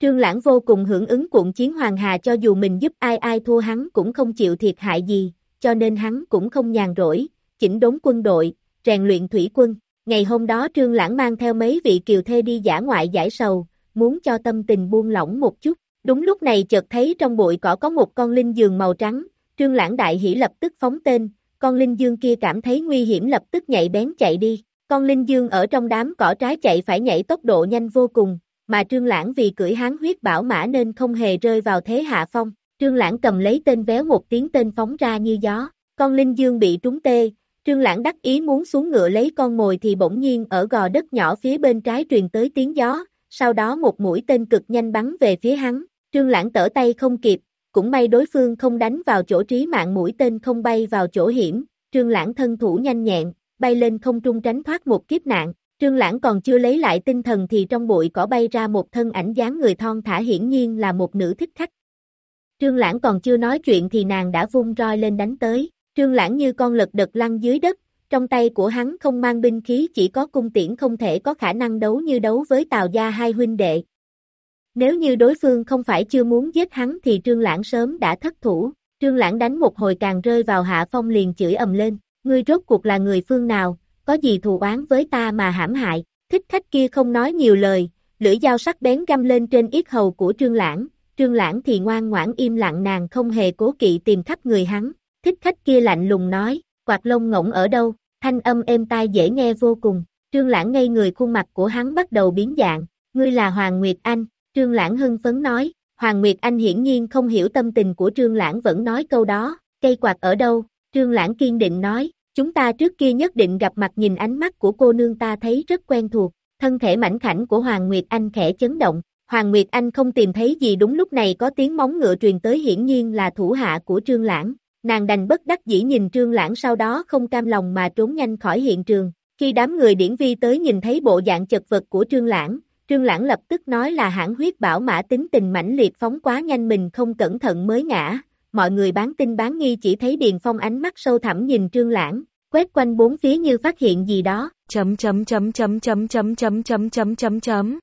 Trương Lãng vô cùng hưởng ứng cuộn chiến Hoàng Hà cho dù mình giúp ai ai thua hắn cũng không chịu thiệt hại gì, cho nên hắn cũng không nhàn rỗi, chỉnh đốn quân đội, rèn luyện thủy quân. Ngày hôm đó Trương Lãng mang theo mấy vị kiều thê đi giả ngoại giải sầu, muốn cho tâm tình buông lỏng một chút. Đúng lúc này chợt thấy trong bụi cỏ có một con linh dương màu trắng, Trương Lãng đại hỉ lập tức phóng tên, con linh dương kia cảm thấy nguy hiểm lập tức nhảy bén chạy đi. Con linh dương ở trong đám cỏ trái chạy phải nhảy tốc độ nhanh vô cùng, mà Trương Lãng vì cưỡi hán huyết bảo mã nên không hề rơi vào thế hạ phong. Trương Lãng cầm lấy tên véo một tiếng tên phóng ra như gió, con linh dương bị trúng tê, Trương Lãng đắc ý muốn xuống ngựa lấy con mồi thì bỗng nhiên ở gò đất nhỏ phía bên trái truyền tới tiếng gió, sau đó một mũi tên cực nhanh bắn về phía hắn, Trương Lãng tở tay không kịp, cũng may đối phương không đánh vào chỗ trí mạng mũi tên không bay vào chỗ hiểm, Trương Lãng thân thủ nhanh nhẹn, bay lên không trung tránh thoát một kiếp nạn, Trương Lãng còn chưa lấy lại tinh thần thì trong bụi cỏ bay ra một thân ảnh dáng người thon thả hiển nhiên là một nữ thích khách. Trương Lãng còn chưa nói chuyện thì nàng đã vung roi lên đánh tới, Trương Lãng như con lật đật lăn dưới đất, trong tay của hắn không mang binh khí chỉ có cung tiễn không thể có khả năng đấu như đấu với Tào gia hai huynh đệ. Nếu như đối phương không phải chưa muốn giết hắn thì Trương Lãng sớm đã thất thủ, Trương Lãng đánh một hồi càng rơi vào hạ phong liền chửi ầm lên, ngươi rốt cuộc là người phương nào, có gì thù oán với ta mà hãm hại, thích khách kia không nói nhiều lời, lưỡi dao sắc bén găm lên trên yết hầu của trương lãng, trương lãng thì ngoan ngoãn im lặng nàng không hề cố kỵ tìm khắp người hắn, thích khách kia lạnh lùng nói, quạt lông ngỗng ở đâu, thanh âm êm tai dễ nghe vô cùng, trương lãng ngây người khuôn mặt của hắn bắt đầu biến dạng, ngươi là Hoàng Nguyệt Anh, trương lãng hưng phấn nói, Hoàng Nguyệt Anh hiển nhiên không hiểu tâm tình của trương lãng vẫn nói câu đó, cây quạt ở đâu, trương lãng kiên định nói, Chúng ta trước kia nhất định gặp mặt nhìn ánh mắt của cô nương ta thấy rất quen thuộc, thân thể mảnh khảnh của Hoàng Nguyệt Anh khẽ chấn động. Hoàng Nguyệt Anh không tìm thấy gì đúng lúc này có tiếng móng ngựa truyền tới hiển nhiên là thủ hạ của Trương Lãng. Nàng đành bất đắc dĩ nhìn Trương Lãng sau đó không cam lòng mà trốn nhanh khỏi hiện trường. Khi đám người điển vi tới nhìn thấy bộ dạng chật vật của Trương Lãng, Trương Lãng lập tức nói là hãng huyết bảo mã tính tình mãnh liệt phóng quá nhanh mình không cẩn thận mới ngã. Mọi người bán tin bán nghi chỉ thấy Điền Phong ánh mắt sâu thẳm nhìn Trương Lãng, quét quanh bốn phía như phát hiện gì đó. Chấm chấm chấm chấm chấm chấm chấm chấm chấm chấm chấm.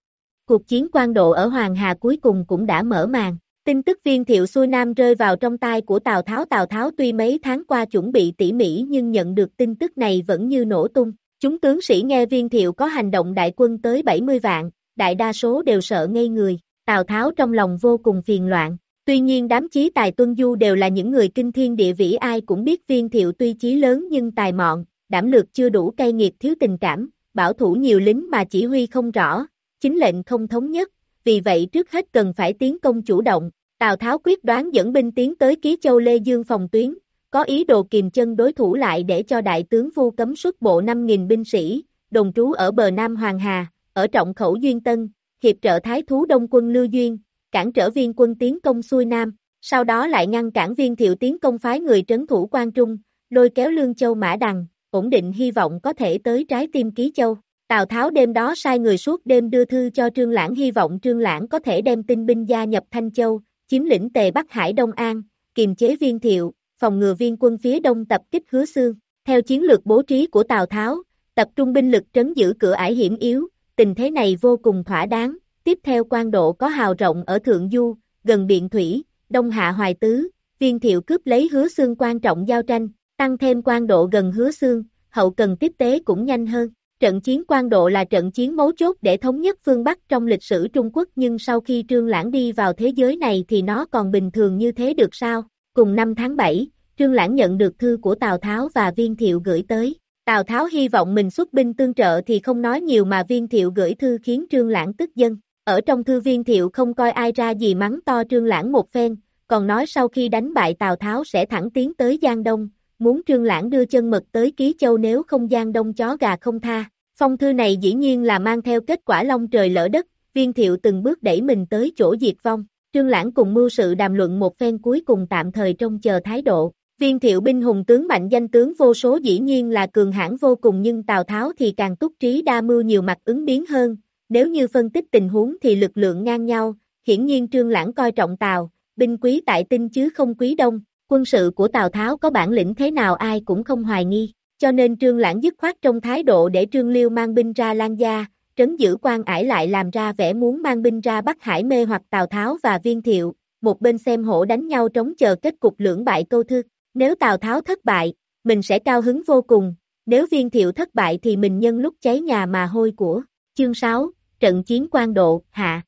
Cuộc chiến quan độ ở Hoàng Hà cuối cùng cũng đã mở màn. Tin tức viên thiệu xuôi nam rơi vào trong tay của Tào Tháo. Tào Tháo tuy mấy tháng qua chuẩn bị tỉ mỉ nhưng nhận được tin tức này vẫn như nổ tung. Chúng tướng sĩ nghe viên thiệu có hành động đại quân tới 70 vạn, đại đa số đều sợ ngây người. Tào Tháo trong lòng vô cùng phiền loạn, Tuy nhiên đám chí tài tuân du đều là những người kinh thiên địa vĩ ai cũng biết viên thiệu tuy chí lớn nhưng tài mọn, đảm lược chưa đủ cay nghiệt thiếu tình cảm, bảo thủ nhiều lính mà chỉ huy không rõ, chính lệnh không thống nhất, vì vậy trước hết cần phải tiến công chủ động, Tào Tháo quyết đoán dẫn binh tiến tới Ký Châu Lê Dương phòng tuyến, có ý đồ kìm chân đối thủ lại để cho đại tướng Vu cấm xuất bộ 5.000 binh sĩ, đồng trú ở bờ Nam Hoàng Hà, ở trọng khẩu Duyên Tân, hiệp trợ Thái Thú Đông quân Lưu Duyên, cản trở viên quân tiến công xuôi Nam, sau đó lại ngăn cản viên thiệu tiến công phái người trấn thủ quan Trung, lôi kéo Lương Châu Mã Đằng, ổn định hy vọng có thể tới trái tim Ký Châu. Tào Tháo đêm đó sai người suốt đêm đưa thư cho Trương Lãng hy vọng Trương Lãng có thể đem tinh binh gia nhập Thanh Châu, chiếm lĩnh Tề Bắc Hải Đông An, kiềm chế viên thiệu, phòng ngừa viên quân phía đông tập kích hứa xương. Theo chiến lược bố trí của Tào Tháo, tập trung binh lực trấn giữ cửa ải hiểm yếu, tình thế này vô cùng thỏa đáng, Tiếp theo quan độ có hào rộng ở Thượng Du, gần Biện Thủy, Đông Hạ Hoài Tứ, viên thiệu cướp lấy hứa xương quan trọng giao tranh, tăng thêm quan độ gần hứa xương, hậu cần tiếp tế cũng nhanh hơn. Trận chiến quan độ là trận chiến mấu chốt để thống nhất phương Bắc trong lịch sử Trung Quốc nhưng sau khi Trương Lãng đi vào thế giới này thì nó còn bình thường như thế được sao? Cùng năm tháng 7, Trương Lãng nhận được thư của Tào Tháo và Viên Thiệu gửi tới. Tào Tháo hy vọng mình xuất binh tương trợ thì không nói nhiều mà Viên Thiệu gửi thư khiến Trương Lãng tức dân. Ở trong thư Viên Thiệu không coi ai ra gì mắng to Trương Lãng một phen, còn nói sau khi đánh bại Tào Tháo sẽ thẳng tiến tới Giang Đông, muốn Trương Lãng đưa chân mật tới Ký Châu nếu không gian Đông chó gà không tha. Phong thư này dĩ nhiên là mang theo kết quả long trời lỡ đất, viên thiệu từng bước đẩy mình tới chỗ diệt vong. Trương Lãng cùng mưu sự đàm luận một phen cuối cùng tạm thời trong chờ thái độ. Viên thiệu binh hùng tướng mạnh danh tướng vô số dĩ nhiên là cường hãn vô cùng nhưng Tào Tháo thì càng túc trí đa mưu nhiều mặt ứng biến hơn. Nếu như phân tích tình huống thì lực lượng ngang nhau, hiển nhiên Trương Lãng coi trọng Tào, binh quý tại tinh chứ không quý đông, quân sự của Tào Tháo có bản lĩnh thế nào ai cũng không hoài nghi, cho nên Trương Lãng dứt khoát trong thái độ để Trương Liêu mang binh ra Lan Gia, trấn giữ quan ải lại làm ra vẻ muốn mang binh ra Bắc Hải mê hoặc Tào Tháo và Viên Thiệu, một bên xem hổ đánh nhau trống chờ kết cục lưỡng bại câu thư, nếu Tào Tháo thất bại, mình sẽ cao hứng vô cùng, nếu Viên Thiệu thất bại thì mình nhân lúc cháy nhà mà hôi của. Chương 6, Trận chiến quan độ, hạ.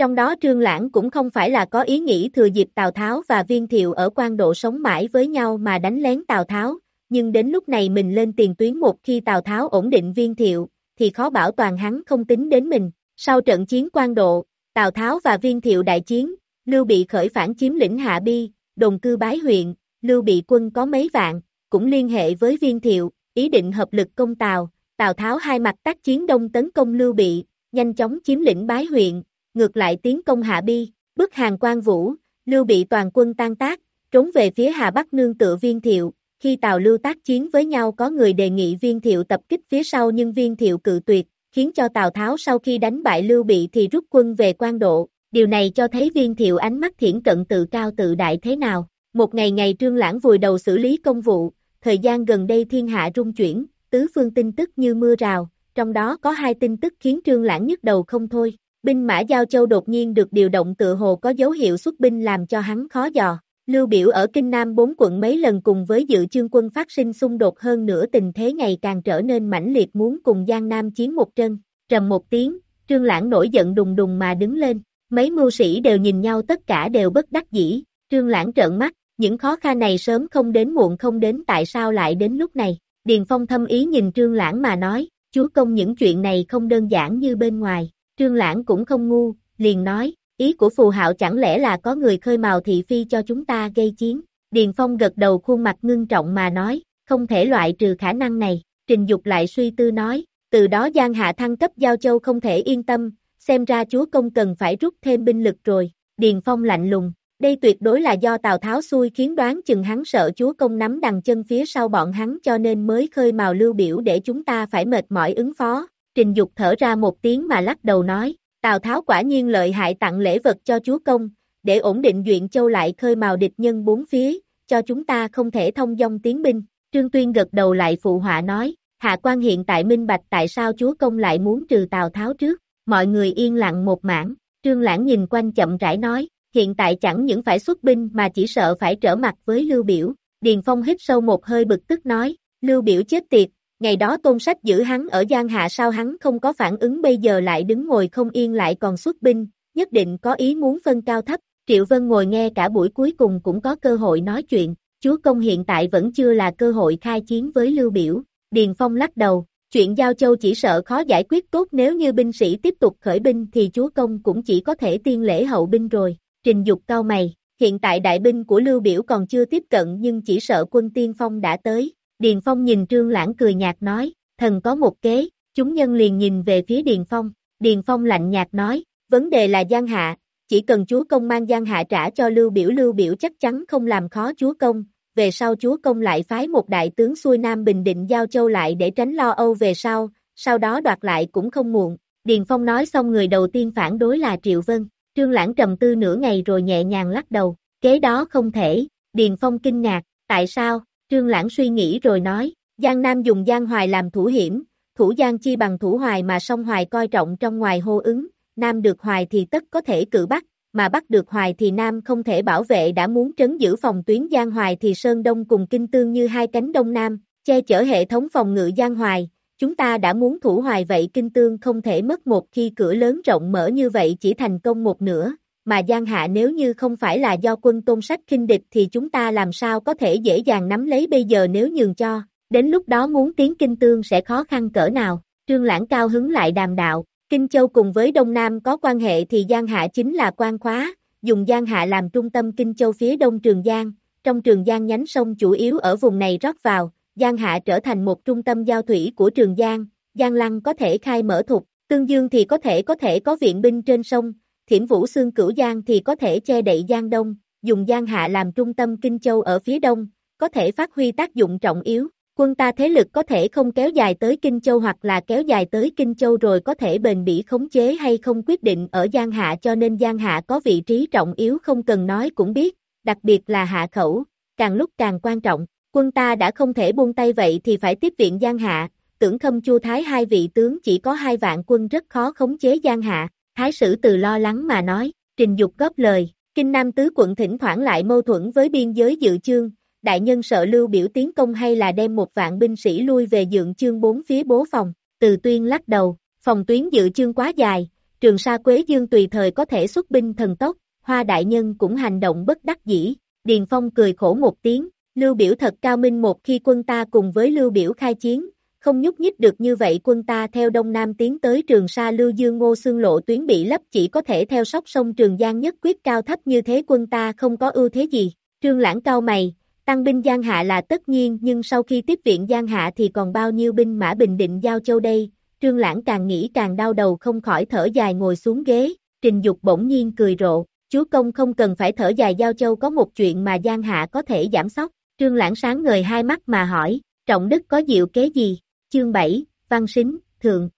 Trong đó Trương Lãng cũng không phải là có ý nghĩ thừa dịp Tào Tháo và Viên Thiệu ở quan độ sống mãi với nhau mà đánh lén Tào Tháo, nhưng đến lúc này mình lên tiền tuyến một khi Tào Tháo ổn định Viên Thiệu, thì khó bảo toàn hắn không tính đến mình. Sau trận chiến quan độ, Tào Tháo và Viên Thiệu đại chiến, Lưu Bị khởi phản chiếm lĩnh Hạ Bi, đồng cư bái huyện, Lưu Bị quân có mấy vạn, cũng liên hệ với Viên Thiệu, ý định hợp lực công Tào, Tào Tháo hai mặt tác chiến đông tấn công Lưu Bị, nhanh chóng chiếm lĩnh bái huyện, ngược lại tiến công Hạ Bi, bức hàng quan vũ, Lưu Bị toàn quân tan tác, trốn về phía Hà Bắc nương tựa Viên Thiệu, khi Tào Lưu tác chiến với nhau có người đề nghị viên thiệu tập kích phía sau nhưng viên thiệu cự tuyệt, khiến cho Tào Tháo sau khi đánh bại Lưu Bị thì rút quân về quan độ. Điều này cho thấy viên thiệu ánh mắt thiển cận tự cao tự đại thế nào. Một ngày ngày trương lãng vùi đầu xử lý công vụ, thời gian gần đây thiên hạ rung chuyển, tứ phương tin tức như mưa rào, trong đó có hai tin tức khiến trương lãng nhức đầu không thôi. Binh mã Giao Châu đột nhiên được điều động tự hồ có dấu hiệu xuất binh làm cho hắn khó dò. Lưu biểu ở Kinh Nam bốn quận mấy lần cùng với dự chương quân phát sinh xung đột hơn nữa tình thế ngày càng trở nên mãnh liệt muốn cùng Giang Nam chiến một trận. Trầm một tiếng, Trương Lãng nổi giận đùng đùng mà đứng lên, mấy mưu sĩ đều nhìn nhau tất cả đều bất đắc dĩ, Trương Lãng trợn mắt, những khó khăn này sớm không đến muộn không đến tại sao lại đến lúc này. Điền Phong thâm ý nhìn Trương Lãng mà nói, chúa công những chuyện này không đơn giản như bên ngoài, Trương Lãng cũng không ngu, liền nói, Ý của phù hạo chẳng lẽ là có người khơi mào thị phi cho chúng ta gây chiến. Điền Phong gật đầu khuôn mặt ngưng trọng mà nói, không thể loại trừ khả năng này. Trình Dục lại suy tư nói, từ đó Giang Hạ thăng cấp Giao Châu không thể yên tâm, xem ra chúa công cần phải rút thêm binh lực rồi. Điền Phong lạnh lùng, đây tuyệt đối là do Tào Tháo xui khiến đoán chừng hắn sợ chúa công nắm đằng chân phía sau bọn hắn cho nên mới khơi mào lưu biểu để chúng ta phải mệt mỏi ứng phó. Trình Dục thở ra một tiếng mà lắc đầu nói, Tào Tháo quả nhiên lợi hại tặng lễ vật cho chúa công, để ổn định Duyện Châu lại khơi mào địch nhân bốn phía, cho chúng ta không thể thông dong tiến binh. Trương Tuyên gật đầu lại phụ họa nói, Hạ quan hiện tại minh bạch tại sao chúa công lại muốn trừ Tào Tháo trước, mọi người yên lặng một mảng, Trương Lãng nhìn quanh chậm rãi nói, hiện tại chẳng những phải xuất binh mà chỉ sợ phải trở mặt với Lưu Biểu. Điền Phong hít sâu một hơi bực tức nói, Lưu Biểu chết tiệt, Ngày đó tôn sách giữ hắn ở Giang Hạ sao hắn không có phản ứng bây giờ lại đứng ngồi không yên lại còn xuất binh, nhất định có ý muốn phân cao thấp. Triệu Vân ngồi nghe cả buổi cuối cùng cũng có cơ hội nói chuyện, chúa công hiện tại vẫn chưa là cơ hội khai chiến với Lưu Biểu. Điền Phong lắc đầu, chuyện Giao Châu chỉ sợ khó giải quyết tốt nếu như binh sĩ tiếp tục khởi binh thì chúa công cũng chỉ có thể tiên lễ hậu binh rồi. Trình Dục cao mày, hiện tại đại binh của Lưu Biểu còn chưa tiếp cận nhưng chỉ sợ quân tiên phong đã tới, Điền Phong nhìn Trương Lãng cười nhạt nói, thần có một kế, chúng nhân liền nhìn về phía Điền Phong, Điền Phong lạnh nhạt nói, vấn đề là Giang Hạ, chỉ cần chúa công mang Giang Hạ trả cho Lưu Biểu Lưu Biểu chắc chắn không làm khó chúa công, về sau chúa công lại phái một đại tướng xuôi Nam Bình Định giao châu lại để tránh lo âu về sau, sau đó đoạt lại cũng không muộn. Điền Phong nói xong người đầu tiên phản đối là Triệu Vân, Trương Lãng trầm tư nửa ngày rồi nhẹ nhàng lắc đầu, kế đó không thể, Điền Phong kinh ngạc, tại sao, Trương Lãng suy nghĩ rồi nói, Giang Nam dùng Giang Hoài làm thủ hiểm, thủ Giang chi bằng thủ Hoài mà song Hoài coi trọng trong ngoài hô ứng, Nam được Hoài thì tất có thể cự bắt, mà bắt được Hoài thì Nam không thể bảo vệ đã muốn trấn giữ phòng tuyến Giang Hoài thì Sơn Đông cùng Kinh Tương như hai cánh Đông Nam, che chở hệ thống phòng ngự Giang Hoài, chúng ta đã muốn thủ hoài vậy Kinh Tương không thể mất một khi cửa lớn rộng mở như vậy chỉ thành công một nửa, mà Giang Hạ nếu như không phải là do quân tôn sách kinh địch thì chúng ta làm sao có thể dễ dàng nắm lấy bây giờ nếu nhường cho, đến lúc đó muốn tiến Kinh Tương sẽ khó khăn cỡ nào, Trương Lãng cao hứng lại đàm đạo, Kinh Châu cùng với Đông Nam có quan hệ thì Giang Hạ chính là quan khóa, dùng Giang Hạ làm trung tâm Kinh Châu phía đông Trường Giang, trong Trường Giang nhánh sông chủ yếu ở vùng này rót vào, Giang Hạ trở thành một trung tâm giao thủy của Trường Giang, Giang Lăng có thể khai mở thục, Tương Dương thì có thể có thể có viện binh trên sông, Thiểm Vũ Xương Cửu Giang thì có thể che đậy Giang Đông, dùng Giang Hạ làm trung tâm Kinh Châu ở phía đông, có thể phát huy tác dụng trọng yếu. Quân ta thế lực có thể không kéo dài tới Kinh Châu hoặc là kéo dài tới Kinh Châu rồi có thể bền bỉ khống chế hay không quyết định ở Giang Hạ cho nên Giang Hạ có vị trí trọng yếu không cần nói cũng biết, đặc biệt là hạ khẩu, càng lúc càng quan trọng. Quân ta đã không thể buông tay vậy thì phải tiếp viện Giang Hạ, tưởng khâm chu thái hai vị tướng chỉ có hai vạn quân rất khó khống chế Giang Hạ, thái sử từ lo lắng mà nói, trình dục góp lời, kinh nam tứ quận thỉnh thoảng lại mâu thuẫn với biên giới dự chương, đại nhân sợ lưu biểu tiến công hay là đem một vạn binh sĩ lui về dựng chương bốn phía bố phòng, từ tuyên lắc đầu, phòng tuyến dự chương quá dài, trường sa quế dương tùy thời có thể xuất binh thần tốc, hoa đại nhân cũng hành động bất đắc dĩ, Điền Phong cười khổ một tiếng, Lưu Biểu thật cao minh một khi quân ta cùng với Lưu Biểu khai chiến, không nhúc nhích được như vậy quân ta theo Đông Nam tiến tới Trường Sa Lưu Dương Ngô Xương Lộ tuyến bị lấp chỉ có thể theo sóc sông Trường Giang nhất quyết cao thấp như thế quân ta không có ưu thế gì. Trương Lãng cao mày, tăng binh Giang Hạ là tất nhiên nhưng sau khi tiếp viện Giang Hạ thì còn bao nhiêu binh mã bình định giao châu đây, Trương Lãng càng nghĩ càng đau đầu không khỏi thở dài ngồi xuống ghế, Trình Dục bỗng nhiên cười rộ, chúa công không cần phải thở dài giao châu có một chuyện mà Giang Hạ có thể giảm sóc, Trương Lãng sáng ngời hai mắt mà hỏi, trọng đức có diệu kế gì? Chương 7, Văn Sính, Thượng.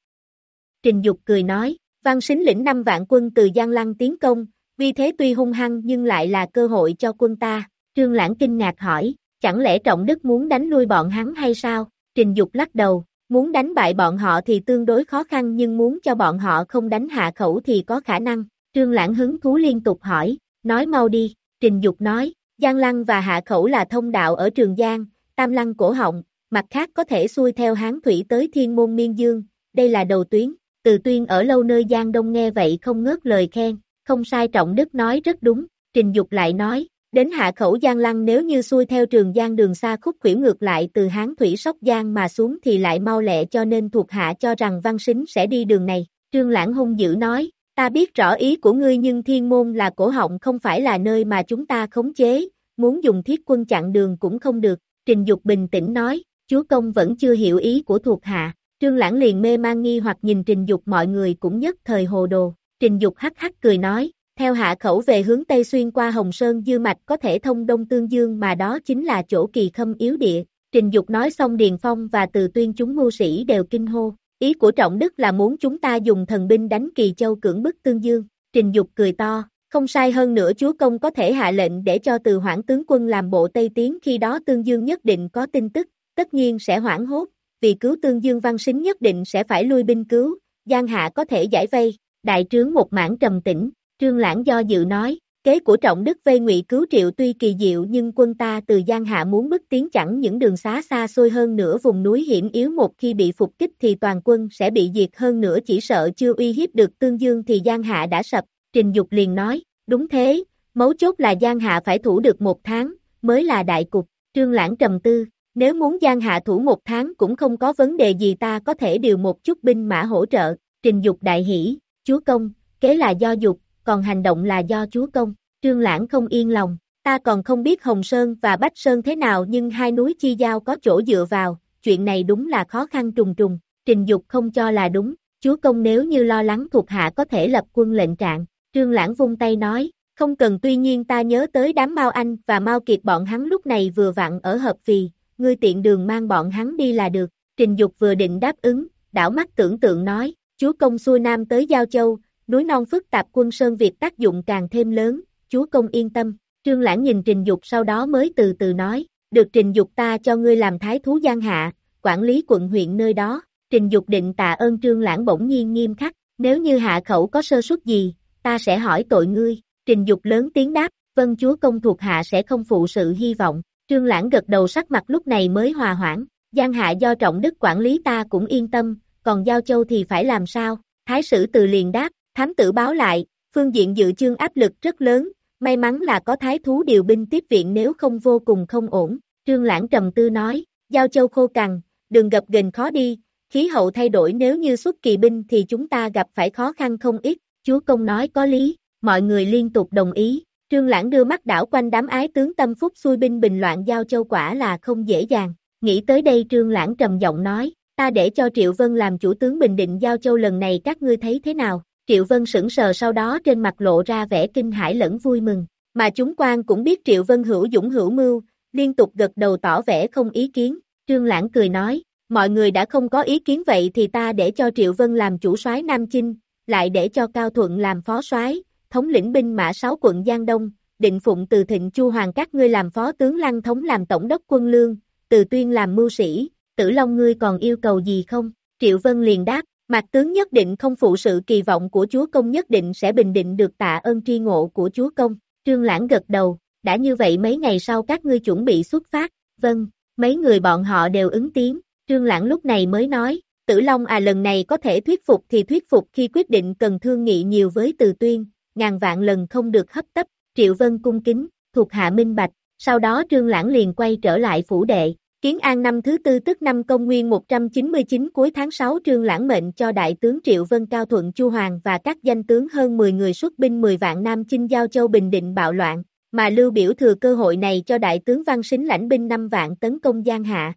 Trình Dục cười nói, Văn Sính lĩnh 5 vạn quân từ Giang Lăng tiến công, vì thế tuy hung hăng nhưng lại là cơ hội cho quân ta. Trương Lãng kinh ngạc hỏi, chẳng lẽ trọng đức muốn đánh lui bọn hắn hay sao? Trình Dục lắc đầu, muốn đánh bại bọn họ thì tương đối khó khăn nhưng muốn cho bọn họ không đánh hạ khẩu thì có khả năng. Trương Lãng hứng thú liên tục hỏi, nói mau đi, Trình Dục nói, Giang Lăng và Hạ Khẩu là thông đạo ở Trường Giang, Tam Lăng cổ họng, mặt khác có thể xuôi theo hán thủy tới Thiên Môn Miên Dương, đây là đầu tuyến, từ tuyên ở lâu nơi Giang Đông nghe vậy không ngớt lời khen, không sai trọng đức nói rất đúng, Trình Dục lại nói, đến Hạ Khẩu Giang Lăng nếu như xuôi theo Trường Giang đường xa khúc khuỷu ngược lại từ hán thủy sóc Giang mà xuống thì lại mau lẹ cho nên thuộc hạ cho rằng Văn xính sẽ đi đường này, Trương Lãng hung dữ nói, Ta biết rõ ý của ngươi nhưng thiên môn là cổ họng không phải là nơi mà chúng ta khống chế, muốn dùng thiết quân chặn đường cũng không được. Trình Dục bình tĩnh nói, chúa công vẫn chưa hiểu ý của thuộc hạ. Trương Lãng liền mê mang nghi hoặc nhìn Trình Dục mọi người cũng nhất thời hồ đồ. Trình Dục hắc hắc cười nói, theo hạ khẩu về hướng Tây xuyên qua Hồng Sơn Dư Mạch có thể thông Đông Tương Dương mà đó chính là chỗ kỳ khâm yếu địa. Trình Dục nói xong Điền Phong và từ tuyên chúng mưu sĩ đều kinh hô. Ý của Trọng Đức là muốn chúng ta dùng thần binh đánh Kỳ Châu cưỡng bức Tương Dương, Trình Dục cười to, không sai hơn nữa chúa công có thể hạ lệnh để cho từ hoãn tướng quân làm bộ Tây Tiến khi đó Tương Dương nhất định có tin tức, tất nhiên sẽ hoảng hốt, vì cứu Tương Dương văn xính nhất định sẽ phải lui binh cứu, Giang Hạ có thể giải vây, đại trướng một mảng trầm tĩnh, Trương Lãng do dự nói, Kế của trọng đức vây ngụy cứu triệu tuy kỳ diệu nhưng quân ta từ Giang Hạ muốn bước tiến chẳng những đường xá xa xôi hơn nữa vùng núi hiểm yếu một khi bị phục kích thì toàn quân sẽ bị diệt hơn nữa chỉ sợ chưa uy hiếp được tương dương thì Giang Hạ đã sập, Trình Dục liền nói, đúng thế, mấu chốt là Giang Hạ phải thủ được một tháng, mới là đại cục, trương lãng trầm tư, nếu muốn Giang Hạ thủ một tháng cũng không có vấn đề gì ta có thể điều một chút binh mã hỗ trợ, Trình Dục đại hỷ, chúa công, kế là do dục, còn hành động là do chúa công. Trương Lãng không yên lòng, ta còn không biết Hồng Sơn và Bách Sơn thế nào nhưng hai núi chi giao có chỗ dựa vào, chuyện này đúng là khó khăn trùng trùng, trình dục không cho là đúng, chúa công nếu như lo lắng thuộc hạ có thể lập quân lệnh trạng, Trương Lãng vung tay nói, không cần tuy nhiên ta nhớ tới đám Mao Anh và Mao Kiệt bọn hắn lúc này vừa vặn ở hợp phì, ngươi tiện đường mang bọn hắn đi là được, trình dục vừa định đáp ứng, đảo mắt tưởng tượng nói, chúa công xuôi nam tới Giao Châu, núi non phức tạp quân Sơn Việt tác dụng càng thêm lớn, chúa công yên tâm, trương lãng nhìn trình dục sau đó mới từ từ nói, được trình dục ta cho ngươi làm thái thú giang hạ, quản lý quận huyện nơi đó, trình dục định tạ ơn trương lãng bỗng nhiên nghiêm khắc, nếu như hạ khẩu có sơ suất gì, ta sẽ hỏi tội ngươi, Trình Dục lớn tiếng đáp, vân chúa công thuộc hạ sẽ không phụ sự hy vọng, trương lãng gật đầu sắc mặt lúc này mới hòa hoãn, Giang hạ do trọng đức quản lý ta cũng yên tâm, còn Giao Châu thì phải làm sao, thái sử từ liền đáp, thám tử báo lại, phương diện dự chương áp lực rất lớn, may mắn là có thái thú điều binh tiếp viện nếu không vô cùng không ổn, trương lãng trầm tư nói, Giao Châu khô cằn, đường gập ghềnh khó đi, khí hậu thay đổi nếu như xuất kỳ binh thì chúng ta gặp phải khó khăn không ít, chúa công nói có lý, mọi người liên tục đồng ý, trương lãng đưa mắt đảo quanh đám ái tướng tâm phúc xuôi binh bình loạn giao châu quả là không dễ dàng, nghĩ tới đây trương lãng trầm giọng nói, ta để cho Triệu Vân làm chủ tướng bình định giao châu lần này các ngươi thấy thế nào, Triệu Vân sững sờ sau đó trên mặt lộ ra vẻ kinh hãi lẫn vui mừng, mà chúng quan cũng biết Triệu Vân hữu dũng hữu mưu, liên tục gật đầu tỏ vẻ không ý kiến, trương lãng cười nói, mọi người đã không có ý kiến vậy thì ta để cho Triệu Vân làm chủ soái Nam Chinh, lại để cho Cao Thuận làm phó soái, thống lĩnh binh mã sáu quận Giang Đông, định phụng từ thịnh Chu Hoàng các ngươi làm phó tướng Lăng Thống làm tổng đốc quân lương, từ tuyên làm mưu sĩ, tử long ngươi còn yêu cầu gì không? Triệu Vân liền đáp, mặt tướng nhất định không phụ sự kỳ vọng của chúa công nhất định sẽ bình định được tạ ơn tri ngộ của chúa công. Trương Lãng gật đầu, đã như vậy mấy ngày sau các ngươi chuẩn bị xuất phát, vâng, mấy người bọn họ đều ứng tiếng, Trương Lãng lúc này mới nói, Tử Long à lần này có thể thuyết phục thì thuyết phục khi quyết định cần thương nghị nhiều với Từ Tuyên, ngàn vạn lần không được hấp tấp, Triệu Vân cung kính, thuộc hạ minh bạch, sau đó Trương Lãng liền quay trở lại phủ đệ. Kiến An năm thứ tư tức năm công nguyên 199 cuối tháng 6 Trương Lãng mệnh cho đại tướng Triệu Vân Cao Thuận Chu Hoàng và các danh tướng hơn 10 người xuất binh 10 vạn Nam Chinh Giao Châu Bình Định bạo loạn, mà Lưu Biểu thừa cơ hội này cho đại tướng Văn Sính lãnh binh 5 vạn tấn công Giang Hạ.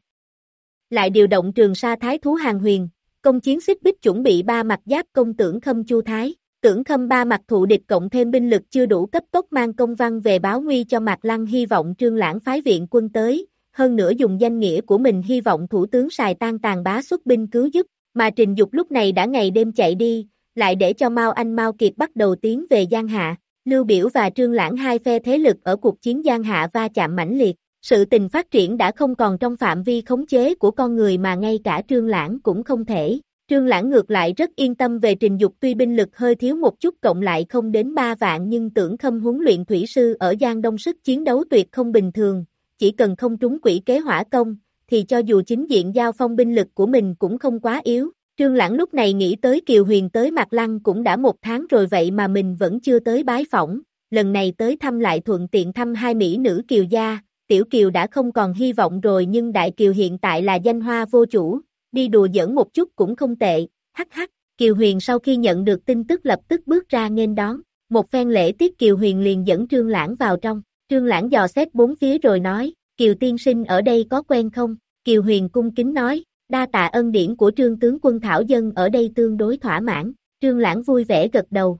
Lại điều động Trường Sa Thái Thú Hàng Huyền, công chiến xích bích chuẩn bị ba mặt giáp công tưởng Khâm Chu Thái. Tưởng khâm ba mặt thụ địch cộng thêm binh lực chưa đủ cấp tốc mang công văn về báo nguy cho Mạc Lăng hy vọng trương lãng phái viện quân tới, hơn nữa dùng danh nghĩa của mình hy vọng thủ tướng xài tan tàn bá xuất binh cứu giúp, mà trình dục lúc này đã ngày đêm chạy đi, lại để cho Mao Anh Mao Kiệt bắt đầu tiến về Giang Hạ, Lưu Biểu và Trương Lãng hai phe thế lực ở cuộc chiến Giang Hạ va chạm mãnh liệt, sự tình phát triển đã không còn trong phạm vi khống chế của con người mà ngay cả Trương Lãng cũng không thể, Trương Lãng ngược lại rất yên tâm về trình dục tuy binh lực hơi thiếu một chút cộng lại không đến 3 vạn nhưng tưởng khâm huấn luyện thủy sư ở Giang Đông sức chiến đấu tuyệt không bình thường, chỉ cần không trúng quỷ kế hỏa công, thì cho dù chính diện giao phong binh lực của mình cũng không quá yếu. Trương Lãng lúc này nghĩ tới Kiều Huyền tới Mạc Lăng cũng đã một tháng rồi vậy mà mình vẫn chưa tới bái phỏng, lần này tới thăm lại thuận tiện thăm hai mỹ nữ Kiều gia, Tiểu Kiều đã không còn hy vọng rồi nhưng Đại Kiều hiện tại là danh hoa vô chủ, đi đùa giỡn một chút cũng không tệ, hắc hắc, Kiều Huyền sau khi nhận được tin tức lập tức bước ra nghênh đón, một phen lễ tiết Kiều Huyền liền dẫn Trương Lãng vào trong, Trương Lãng dò xét bốn phía rồi nói, Kiều tiên sinh ở đây có quen không? Kiều Huyền cung kính nói, đa tạ ân điển của Trương tướng quân Thảo Dân ở đây tương đối thỏa mãn, Trương Lãng vui vẻ gật đầu,